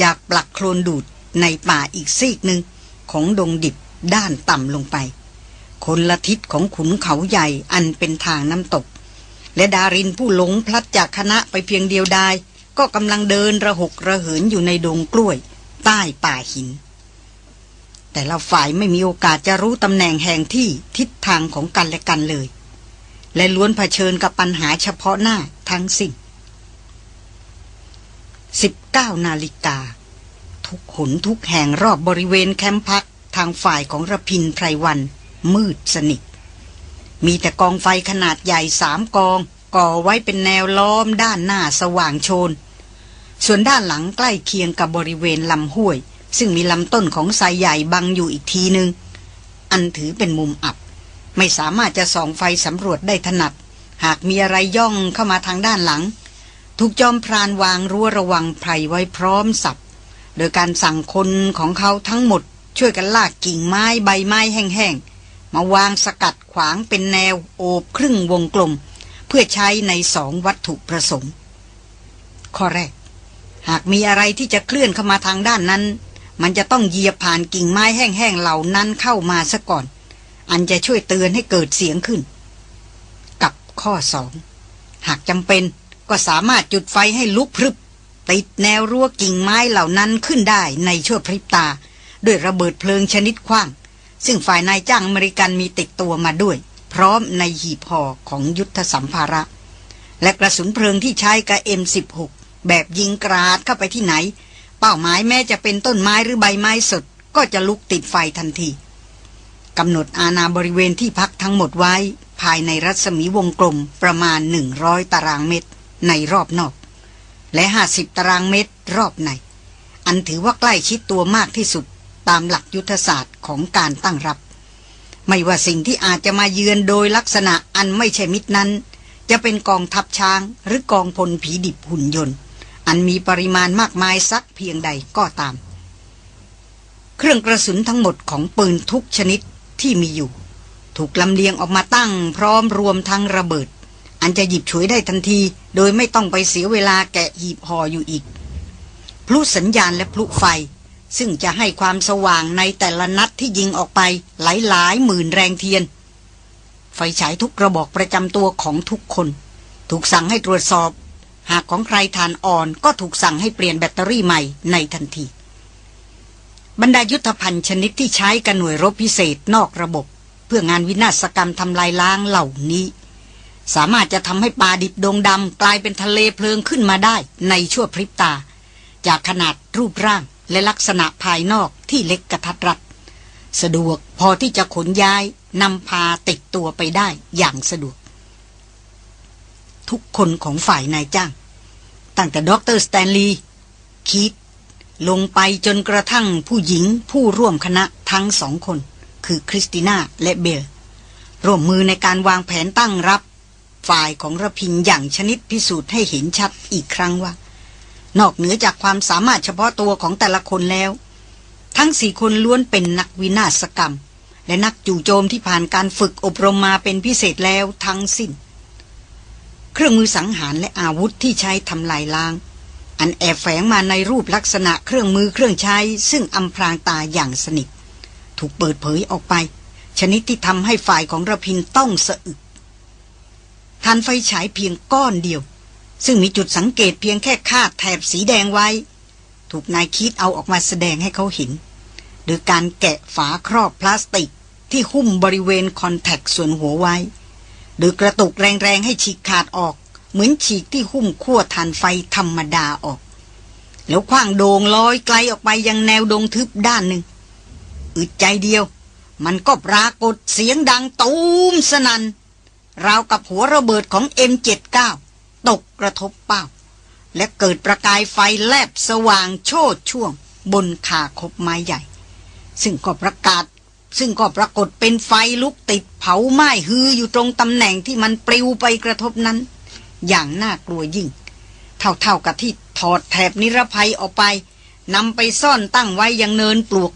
จากปลักโคลนดูดในป่าอีกซีกหนึ่งของดงดิบด้านต่ำลงไป คนละทิศของขุนเขาใหญ่อันเป็นทางน้ำตก และดารินผู้หลงพลัดจากคณะไปเพียงเดียวดายก็กำลังเดินระหกระเหินอยู่ในดงกล้วย ใต้ป่าหิน แต่ละฝ่ายไม่มีโอกาสจะรู้ตำแหน่งแห่งที่ทิศทางของกันและกันเลย และล้วนเผชิญกับปัญหาเฉพาะหน้าทั้งสิ้น 19 นาฬิกา ทุกขนทุกแห่งรอบบริเวณแคมป์พักทางฝ่ายของระพินไพรวัน มืดสนิท มีแต่กองไฟขนาดใหญ่สามกอง ก่อไว้เป็นแนวล้อมด้านหน้าสว่างโชน ส่วนด้านหลังใกล้เคียงกับบริเวณลำห้วย ซึ่งมีลำต้นของไทรใหญ่บังอยู่อีกทีหนึ่งอันถือเป็นมุมอับ ไม่สามารถจะส่องไฟสำรวจได้ถนัด หากมีอะไรย่องเข้ามาทางด้านหลัง ถูกจอมพรานวางรั้วระวังไพรไว้พร้อมสับ โดยการสั่งคนของเขาทั้งหมด ช่วยกันลากกิ่งไม้ใบไม้แห้งๆ มาวางสกัดขวางเป็นแนวโอบครึ่งวงกลม เพื่อใช้ในสองวัตถุประสงค์ ข้อแรก หากมีอะไรที่จะเคลื่อนเข้ามาทางด้านนั้น มันจะต้องเหยียบผ่านกิ่งไม้แห้งๆเหล่านั้นเข้ามาซะก่อน อันจะช่วยเตือนให้เกิดเสียงขึ้น กับข้อสองหากจำเป็น ก็สามารถจุดไฟให้ลุกพรึบ ติดแนวรั้วกิ่งไม้เหล่านั้นขึ้นได้ในชั่วพริบตา ด้วยระเบิดเพลิงชนิดคว้าง ซึ่งฝ่ายนายจ้างอเมริกันมีติดตัวมาด้วย พร้อมในหีบห่อของยุทธสัมภาระ และกระสุนเพลิงที่ใช้กับ M16 แบบยิงกราดเข้าไปที่ไหน เป้าหมายแม้จะเป็นต้นไม้หรือใบไม้สด ก็จะลุกติดไฟทันทีกำหนดอาณาบริเวณที่พักทั้งหมดไว้ ภายในรัศมีวงกลมประมาณ 100 ตารางเมตร ในรอบนอก และ50ตารางเมตรรอบใน อันถือว่าใกล้ชิดตัวมากที่สุดตามหลักยุทธศาสตร์ของการตั้งรับ ไม่ว่าสิ่งที่อาจจะมาเยือนโดยลักษณะอันไม่ใช่มิตรนั้น จะเป็นกองทัพช้างหรือกองพลผีดิบหุ่นยนต์ อันมีปริมาณมากมายสักเพียงใดก็ตาม เครื่องกระสุนทั้งหมดของปืนทุกชนิดที่มีอยู่ ถูกลำเลียงออกมาตั้งพร้อมรวมทั้งระเบิด อันจะหยิบฉวยได้ทันที โดยไม่ต้องไปเสียเวลาแกะหีบห่ออยู่อีก พลุสัญญาณและพลุไฟ ซึ่งจะให้ความสว่างในแต่ละนัดที่ยิงออกไปหลายหลายหมื่นแรงเทียน ไฟฉายทุกกระบอกประจำตัวของทุกคน ถูกสั่งให้ตรวจสอบ หากของใครทานอ่อนก็ถูกสั่งให้เปลี่ยนแบตเตอรี่ใหม่ในทันทีบรรดายุทธภัณฑ์ชนิดที่ใช้กันหน่วยรบพิเศษนอกระบบ เพื่องานวินาศกรรมทำลายล้างเหล่านี้ สามารถจะทำให้ป่าดิบดงดำกลายเป็นทะเลเพลิงขึ้นมาได้ในชั่วพริบตา จากขนาดรูปร่างและลักษณะภายนอกที่เล็กกระทัดรัดสะดวกพอที่จะขนย้ายนำพาติดตัวไปได้อย่างสะดวก ทุกคนของฝ่ายนายจ้าง ตั้งแต่ด็อกเตอร์สแตนลีย์คีตลงไปจนกระทั่งผู้หญิงผู้ร่วมคณะทั้งสองคน คือคริสติน่าและเบลร่วมมือในการวางแผนตั้งรับ ฝ่ายของรพินทร์อย่างชนิดพิสูจน์ให้เห็นชัดอีกครั้งว่า นอกเหนือจากความสามารถเฉพาะตัวของแต่ละคนแล้ว ทั้งสี่คนล้วนเป็นนักวินาศกรรม และนักจู่โจมที่ผ่านการฝึกอบรมมาเป็นพิเศษแล้วทั้งสิ้น เครื่องมือสังหารและอาวุธที่ใช้ทำลายล้าง อันแอบแฝงมาในรูปลักษณะเครื่องมือเครื่องใช้ ซึ่งอำพรางตาอย่างสนิท ถูกเปิดเผยออกไป ชนิดที่ทำให้ฝ่ายของระพินต้องสะอึก ทันไฟฉายเพียงก้อนเดียว ซึ่งมีจุดสังเกตเพียงแค่คาดแถบสีแดงไว้ ถูกนายคิดเอาออกมาแสดงให้เขาเห็น โดยการแกะฝาครอบพลาสติกที่หุ้มบริเวณคอนแทคส่วนหัวไว้โดยกระตุกแรงๆให้ฉีกขาดออก เหมือนฉีกที่หุ้มขั้วทานไฟธรรมดาออก แล้วคว้างโดงลอยไกลออกไปยังแนวดงทึบด้านหนึ่งอึดใจเดียว มันก็ปรากฏเสียงดังตูมสนัน่น ราวกับหัวระเบิดของ M79 ตกกระทบเป้า และเกิดประกายไฟแลบสว่างโชดช่วง บนขาคบไม้ใหญ่ ซึ่งก็ประกาศ ซึ่งก็ปรากฏเป็นไฟลุกติดเผาไหม้ฮืออยู่ตรงตำแหน่งที่มันปลิวไปกระทบนั้น อย่างน่ากลัวยิ่ง เท่าๆกับที่ถอดแถบนิรภัยออกไปนำไปซ่อนตั้งไว้ยังเนินปลวก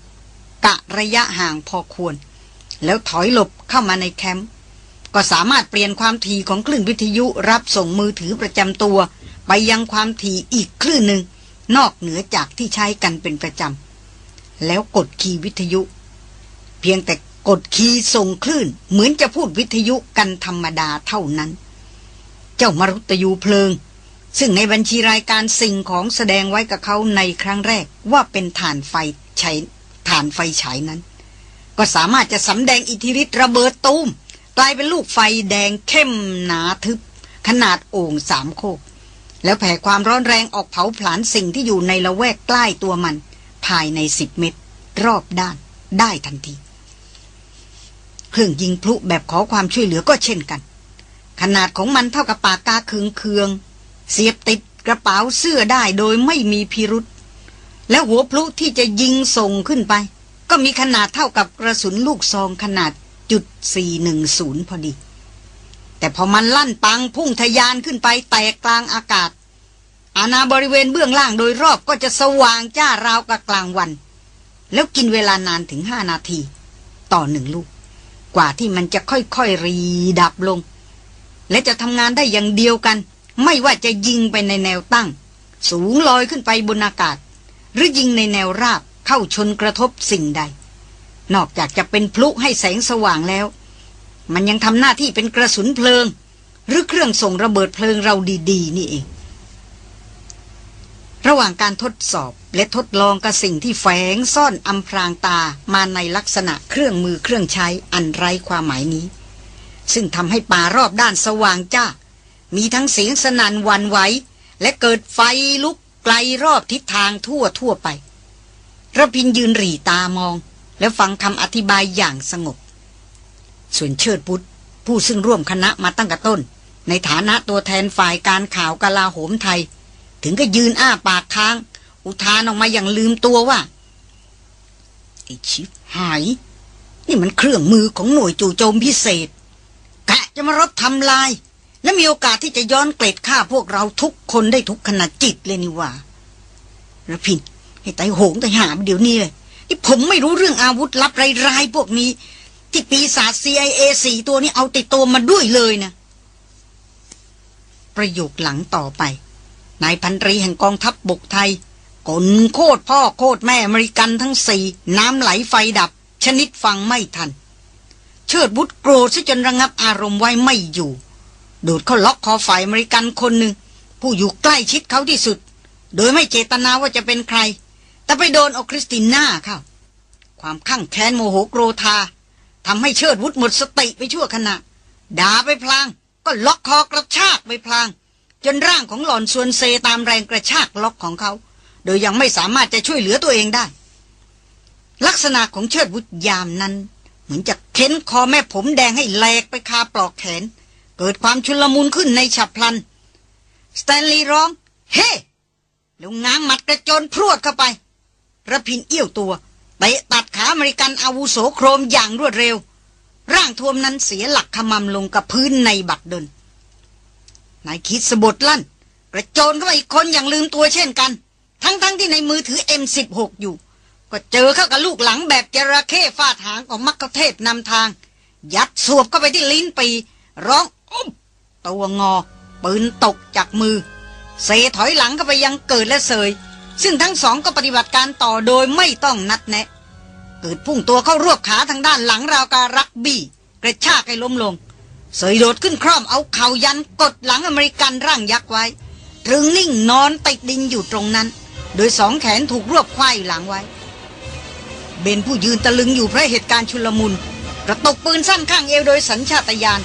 กะระยะห่างพอควร แล้วถอยหลบเข้ามาในแคมป์ ก็สามารถเปลี่ยนความถี่ของคลื่นวิทยุรับส่งมือถือประจำตัว ไปยังความถี่อีกคลื่นหนึ่งนอกเหนือจากที่ใช้กันเป็นประจำ แล้วกดคีย์วิทยุ เพียงแต่กดคีย์ส่งคลื่น เหมือนจะพูดวิทยุกันธรรมดาเท่านั้น เจ้ามฤตยูเพลิง ซึ่งในบัญชีรายการสิ่งของแสดงไว้กับเขาในครั้งแรกว่าเป็นถ่านไฟใช้ถ่านไฟฉายนั้น ก็สามารถจะสำแดงอิทธิฤทธิ์ระเบิดตูม กลายเป็นลูกไฟแดงเข้มหนาทึบ ขนาดโอ่งสามโคก แล้วแผ่ความร้อนแรงออกเผาผลาญสิ่งที่อยู่ในละแวกใกล้ตัวมัน ภายในสิบเมตร รอบด้าน ได้ทันที เครื่องยิงพลุแบบขอความช่วยเหลือก็เช่นกัน ขนาดของมันเท่ากับปากกาเคืองเคืองเสียบติดกระเป๋าเสื้อได้โดยไม่มีพิรุษแล้วหัวพลุที่จะยิงส่งขึ้นไป ก็มีขนาดเท่ากับกระสุนลูกซองขนาด จุด410 พอดี แต่พอมันลั่นปังพุ่งทะยานขึ้นไปแตกกลางอากาศ อาณาบริเวณเบื้องล่างโดยรอบก็จะสว่างจ้าราวกับกลางวัน แล้วกินเวลานานถึงห้านาที ต่อหนึ่งลูก กว่าที่มันจะค่อยๆรีดับลง และจะทำงานได้อย่างเดียวกัน ไม่ว่าจะยิงไปในแนวตั้ง สูงลอยขึ้นไปบนอากาศ หรือยิงในแนวราบเข้าชนกระทบสิ่งใด นอกจากจะเป็นพลุให้แสงสว่างแล้ว มันยังทำหน้าที่เป็นกระสุนเพลิง หรือเครื่องส่งระเบิดเพลิงเราดีๆ นี่เอง ระหว่างการทดสอบและทดลองกับสิ่งที่แฝงซ่อนอำพรางตามาในลักษณะเครื่องมือเครื่องใช้อันไร้ความหมายนี้ ซึ่งทำให้ป่ารอบด้านสว่างจ้า มีทั้งเสียงสนั่นวันไหวและเกิดไฟลุกไกลรอบทิศทางทั่วทั่วไประพินยืนหรี่ตามอง และฟังคำอธิบายอย่างสงบ ส่วนเชิดพุทธผู้ซึ่งร่วมคณะมาตั้งแต่ต้น ในฐานะตัวแทนฝ่ายการข่าวกลาโหมไทย ถึงก็ยืนอ้าปากค้าง อุทานออกมาอย่างลืมตัวว่าไอชิบหาย นี่มันเครื่องมือของหน่วยจู่โจมพิเศษ กะจะมารบทำลาย และมีโอกาสที่จะย้อนเกล็ดฆ่าพวกเราทุกคนได้ทุกขณะจิตเลยนี่ว่าระพินให้ไตโหงไตหามเดี๋ยวนี้เลย ที่ผมไม่รู้เรื่องอาวุธลับรายๆพวกนี้ ที่ปีศาจ CIA สี่ตัวนี้เอาติดตัวมาด้วยเลยนะ ประโยคหลังต่อไป นายพันตรีแห่งกองทัพบบกไทยกลโคตรพ่อโคตรแม่อเมริกันทั้งสี่น้ำไหลไฟดับ ชนิดฟังไม่ทัน เชิดวุธโกรธซะจนระงับอารมณ์ไว้ไม่อยู่โดดเข้าล็อกคอฝ่ายอเมริกันคนหนึ่งผู้อยู่ใกล้ชิดเขาที่สุด โดยไม่เจตนาว่าจะเป็นใคร แต่ไปโดนเอาคริสติน่าเข้า ความคั่งแค้นโมโหโกรธาทำให้เชิดวุธหมดสติไปชั่วขณะด่าไปพลาง ก็ล็อกคอกระชากไปพลาง จนร่างของหล่อนซวนเซตามแรงกระชากล็อกของเขา โดยยังไม่สามารถจะช่วยเหลือตัวเองได้ ลักษณะของเชิดวุฒยามนั้น เหมือนจะเค้นคอแม่ผมแดงให้แหลกไปคาปลอกแขน เกิดความชุลมุนขึ้นในฉับพลันสแตนลีย์ร้อง เฮ้ แล้วง้างหมัดกระโจนพรวดเข้าไป ระพินเอี้ยวตัวเตะตัดขาอเมริกันอาวุโสโครมอย่างรวดเร็ว ร่างทวมนั้นเสียหลักขมำลงกับพื้นในบัดดลนายคิดสะบดลั่น กระโจนเข้าไปอีกคนอย่างลืมตัวเช่นกัน ทั้งๆทที่ในมือถือ M16 อยู่ ก็เจอเข้ากับลูกหลังแบบจระเข้ฟาดหางของมักกะเทศนำทาง ยัดสวบเข้าไปที่ลิ้นปี ร้องอุ้มตัวงอ ปืนตกจากมือ เสถอยหลังเข้าไปยังเกิดและเสย ซึ่งทั้งสองก็ปฏิบัติการต่อโดยไม่ต้องนัดแนะเกิดพุ่งตัวเข้ารวบขาทางด้านหลังราวการักบี้ กระชากให้ล้มลง เสยโดดขึ้นคร่อมเอาเข่ายันกดหลังอเมริกันร่างยักษ์ไว้ ตรึงนิ่งนอนติดดินอยู่ตรงนั้น โดยสองแขนถูกรวบควายหลังไว้ เบนผู้ยืนตะลึงอยู่เพราะเหตุการณ์ชุลมุนกระตกปืนสั้นข้างเอวโดยสัญชาตญาณ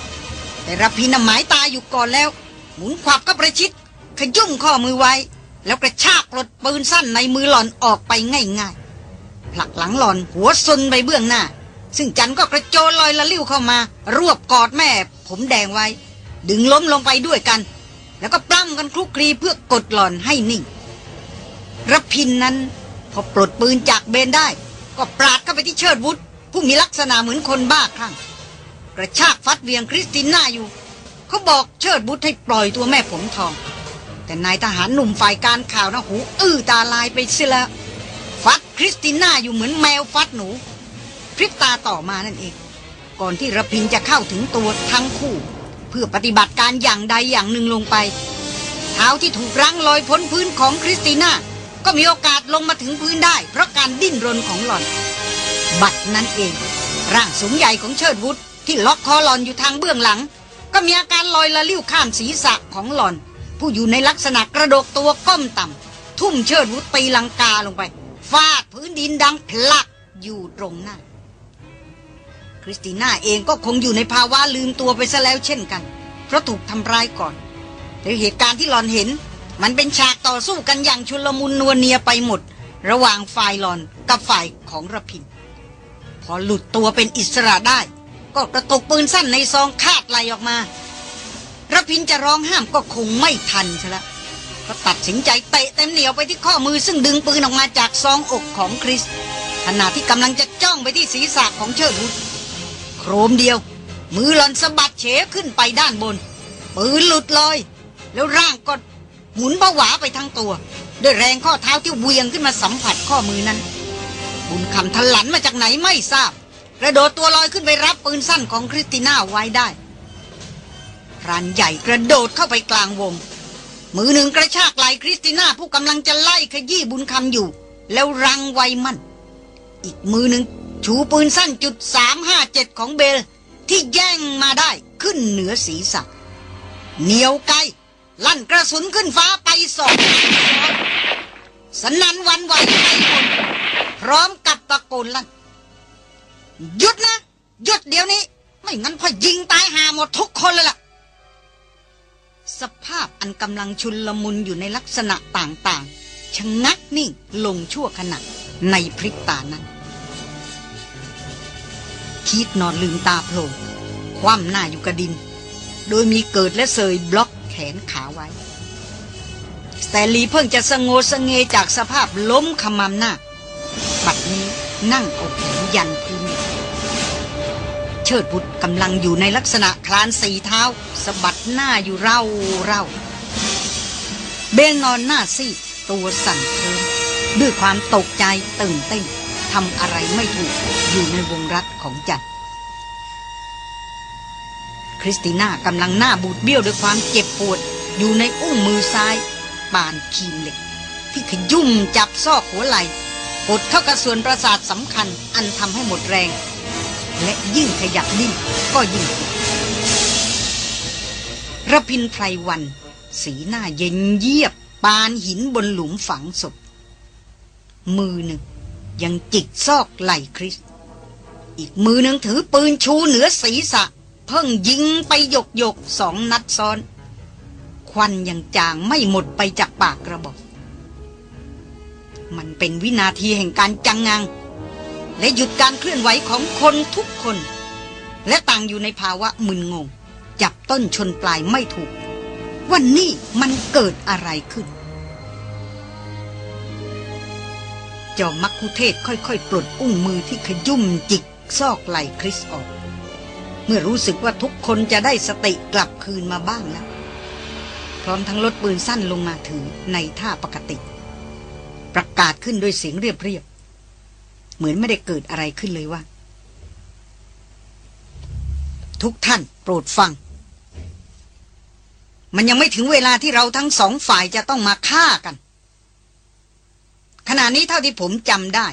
แต่รับพินหมายตาอยู่ก่อนแล้ว หมุนขวับก็ประชิด ขยุ่มข้อมือไว้ แล้วกระชากปลดปืนสั้นในมือหลอนออกไปง่ายๆผลักหลังหลอนหัวซุนไปเบื้องหน้า ซึ่งจันก็กระโจนลอยละลิ้วเข้ามา รวบกอดแม่ ผมแดงไว้ ดึงล้มลงไปด้วยกัน แล้วก็ปล้ำกันคลุกคลีเพื่อกดหลอนให้นิ่งรพินนั้น พอปลดปืนจากเบนได้ ก็ปราดเข้าไปที่เชิดวุฒผู้มีลักษณะเหมือนคนบ้าคลั่งกระชากฟัดเวียงคริสติน่าอยู่ เขาบอกเชิดบุตรให้ปล่อยตัวแม่ผมทอง แต่นายทหารหนุ่มฝ่ายการข่าวนะหูอื้อตาลายไปเสียแล้วฟัดคริสติน่าอยู่เหมือนแมวฟัดหนูพริบตาต่อมานั่นเอง ก่อนที่ระพินจะเข้าถึงตัวทั้งคู่ เพื่อปฏิบัติการอย่างใดอย่างหนึ่งลงไป เท้าที่ถูกรั้งลอยพ้นพื้นของคริสติน่าก็มีโอกาสลงมาถึงพื้นได้ เพราะการดิ้นรนของหล่อน บัดนั้นเอง ร่างสูงใหญ่ของเชิดวุฒที่ล็อกคอหลอนอยู่ทางเบื้องหลัง ก็มีอาการลอยละลิ้วข้ามศีรษะของหลอน ผู้อยู่ในลักษณะกระโดกตัวก้มต่ำทุ่มเชิดวุฒตีลังกาลงไป ฟาดพื้นดินดังพลักอยู่ตรงหน้า คริสติน่าเองก็คงอยู่ในภาวะลืมตัวไปซะแล้วเช่นกัน เพราะถูกทำร้ายก่อนแต่เหตุการณ์ที่หลอนเห็น มันเป็นฉากต่อสู้กันอย่างชุลมุนนัวเนียไปหมด ระหว่างฝ่ายหลอนกับฝ่ายของระพิน พอหลุดตัวเป็นอิสระได้ ก็กระตุกปืนสั้นในซองคาดไหลออกมา ระพินจะร้องห้ามก็คงไม่ทันซะละก็ตัดสินใจเตะเต็มเหนียวไปที่ข้อมือซึ่งดึงปืนออกมาจากซองอกของคริสขณะที่กำลังจะจ้องไปที่ศีรษะของเชิดวุธโครมเดียว มือหล่อนสะบัดเฉขึ้นไปด้านบน ปืนหลุดลอยแล้วร่างก็หมุนผวาไปทั้งตัว ด้วยแรงข้อเท้าที่เหวี่ยงขึ้นมาสัมผัสข้อมือนั้น บุญคำทะลันมาจากไหนไม่ทราบกระโดดตัวลอยขึ้นไปรับปืนสั้นของคริสติน่าไว้ได้ พรานใหญ่กระโดดเข้าไปกลางวง มือหนึ่งกระชากไหลคริสติน่าผู้กำลังจะไล่ขยี้บุญคำอยู่ แล้วรังไวมั่นอีกมือหนึ่งชูปืนสั้นจุดสามห้าเจ็ดของเบล ที่แย่งมาได้ขึ้นเหนือศีรษะเหนียวไกลลั่นกระสุนขึ้นฟ้าไปสองสนันวันไหวไปหมดพร้อมกับตะโกนลั่นหยุดนะหยุดเดี๋ยวนี้ ไม่งั้นพ่อยิงตายหาหมดทุกคนเลยล่ะ สภาพอันกำลังชุนลมุนอยู่ในลักษณะต่างๆ ชะงักนิ่งลงชั่วขณะในพริบตานั้นคิดนอนลืมตาโผล่คว่ำหน้าอยู่กระดิน โดยมีเกิดและเสยบล็อกแขนขาไว้ แตนลีเพิ่งจะสงโงสงเงจากสภาพล้มขมำหน้า บัดนี้นั่งเอาแขนยันพื้น เชิดบุตรกำลังอยู่ในลักษณะคลานสีเท้าสะบัดหน้าอยู่เร่าเร่าเบลนอนหน้าซีดตัวสั่นเทิมด้วยความตกใจตื่นเต้นทำอะไรไม่ถูกอยู่ในวงรัดของจันคริสติน่ากำลังหน้าบูดเบี้ยวด้วยความเจ็บปวด อยู่ในอุ้งมือซ้ายปานคีมเหล็ก ที่ขยุ่มจับซอกหัวไหล่กดเข้ากับส่วนประสาทสำคัญอันทำให้หมดแรง และยิ่งขยับดิ้นก็ยิ่งระพินไพรวัน สีหน้าเย็นเยียบ ปานหินบนหลุมฝังศพ มือหนึ่ง ยังจิกซอกไหลคริส อีกมือหนึ่งถือปืนชูเหนือศีรษะ เพิ่งยิงไปหยกหยกสองนัดซ้อน ควันยังจางไม่หมดไปจากปากกระบอก มันเป็นวินาทีแห่งการจังงัง และหยุดการเคลื่อนไหวของคนทุกคน และต่างอยู่ในภาวะมึนงง จับต้นชนปลายไม่ถูก วันนี้มันเกิดอะไรขึ้น จอมมักคุเทศค่อยๆ ปลดอุ้งมือที่ขยุ่มจิกซอกไหลคริสออก เมื่อรู้สึกว่าทุกคนจะได้สติกลับคืนมาบ้างแล้ว พร้อมทั้งลดปืนสั้นลงมาถือในท่าปกติ ประกาศขึ้นด้วยเสียงเรียบๆ เหมือนไม่ได้เกิดอะไรขึ้นเลยว่า ทุกท่านโปรดฟัง มันยังไม่ถึงเวลาที่เราทั้งสองฝ่ายจะต้องมาฆ่ากัน ขณะนี้เท่าที่ผมจำได้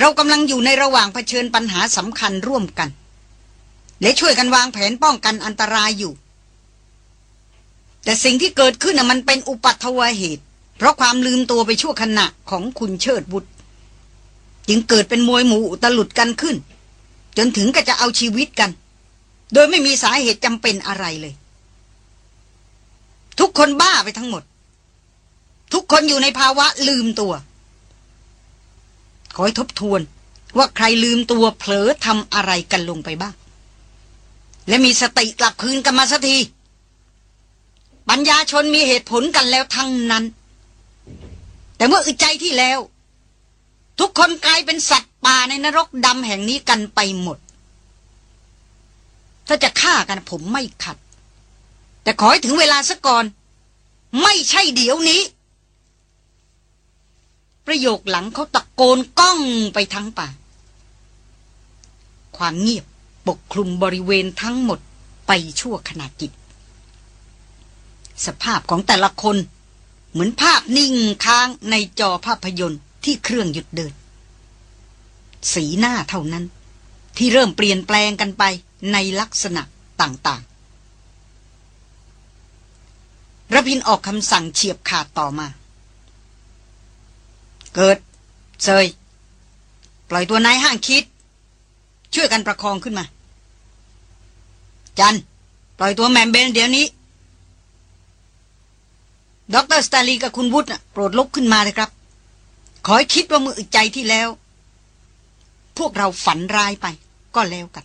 เรากำลังอยู่ในระหว่างเผชิญปัญหาสำคัญร่วมกัน และช่วยกันวางแผนป้องกันอันตรายอยู่แต่สิ่งที่เกิดขึ้นน่ะมันเป็นอุปัตวเหตุ เพราะความลืมตัวไปชั่วขณะของคุณเชิดบุตร จึงเกิดเป็นมวยหมูอุตลุดกันขึ้น จนถึงก็จะเอาชีวิตกัน โดยไม่มีสาเหตุจำเป็นอะไรเลย ทุกคนบ้าไปทั้งหมด ทุกคนอยู่ในภาวะลืมตัว ขอให้ทบทวนว่าใครลืมตัวเผลอทำอะไรกันลงไปบ้าง และมีสติกลับคืนกันมาสักทีปัญญาชนมีเหตุผลกันแล้วทั้งนั้น แต่เมื่ออึดใจที่แล้ว ทุกคนกลายเป็นสัตว์ป่าในนรกดำแห่งนี้กันไปหมด ถ้าจะฆ่ากันผมไม่ขัด แต่ขอให้ถึงเวลาซะก่อน ไม่ใช่เดี๋ยวนี้ ประโยคหลังเขาตะโกนก้องไปทั้งป่า ความเงียบปกคลุมบริเวณทั้งหมดไปชั่วขณะจิต สภาพของแต่ละคน เหมือนภาพนิ่งค้างในจอภาพยนตร์ ที่เครื่องหยุดเดิน สีหน้าเท่านั้น ที่เริ่มเปลี่ยนแปลงกันไปในลักษณะต่างๆระพินออกคำสั่งเฉียบขาดต่อมา เกิดเซยปล่อยตัวนายห้างคิด ช่วยกันประคองขึ้นมา จัน ปล่อยตัวแมมเบนเดี๋ยวนี้ดรสตาลีกับคุณวุฒิโปรดลุกขึ้นมาเลยครับ ขอให้คิดว่ามืออึดใจที่แล้ว พวกเราฝันร้ายไปก็แล้วกัน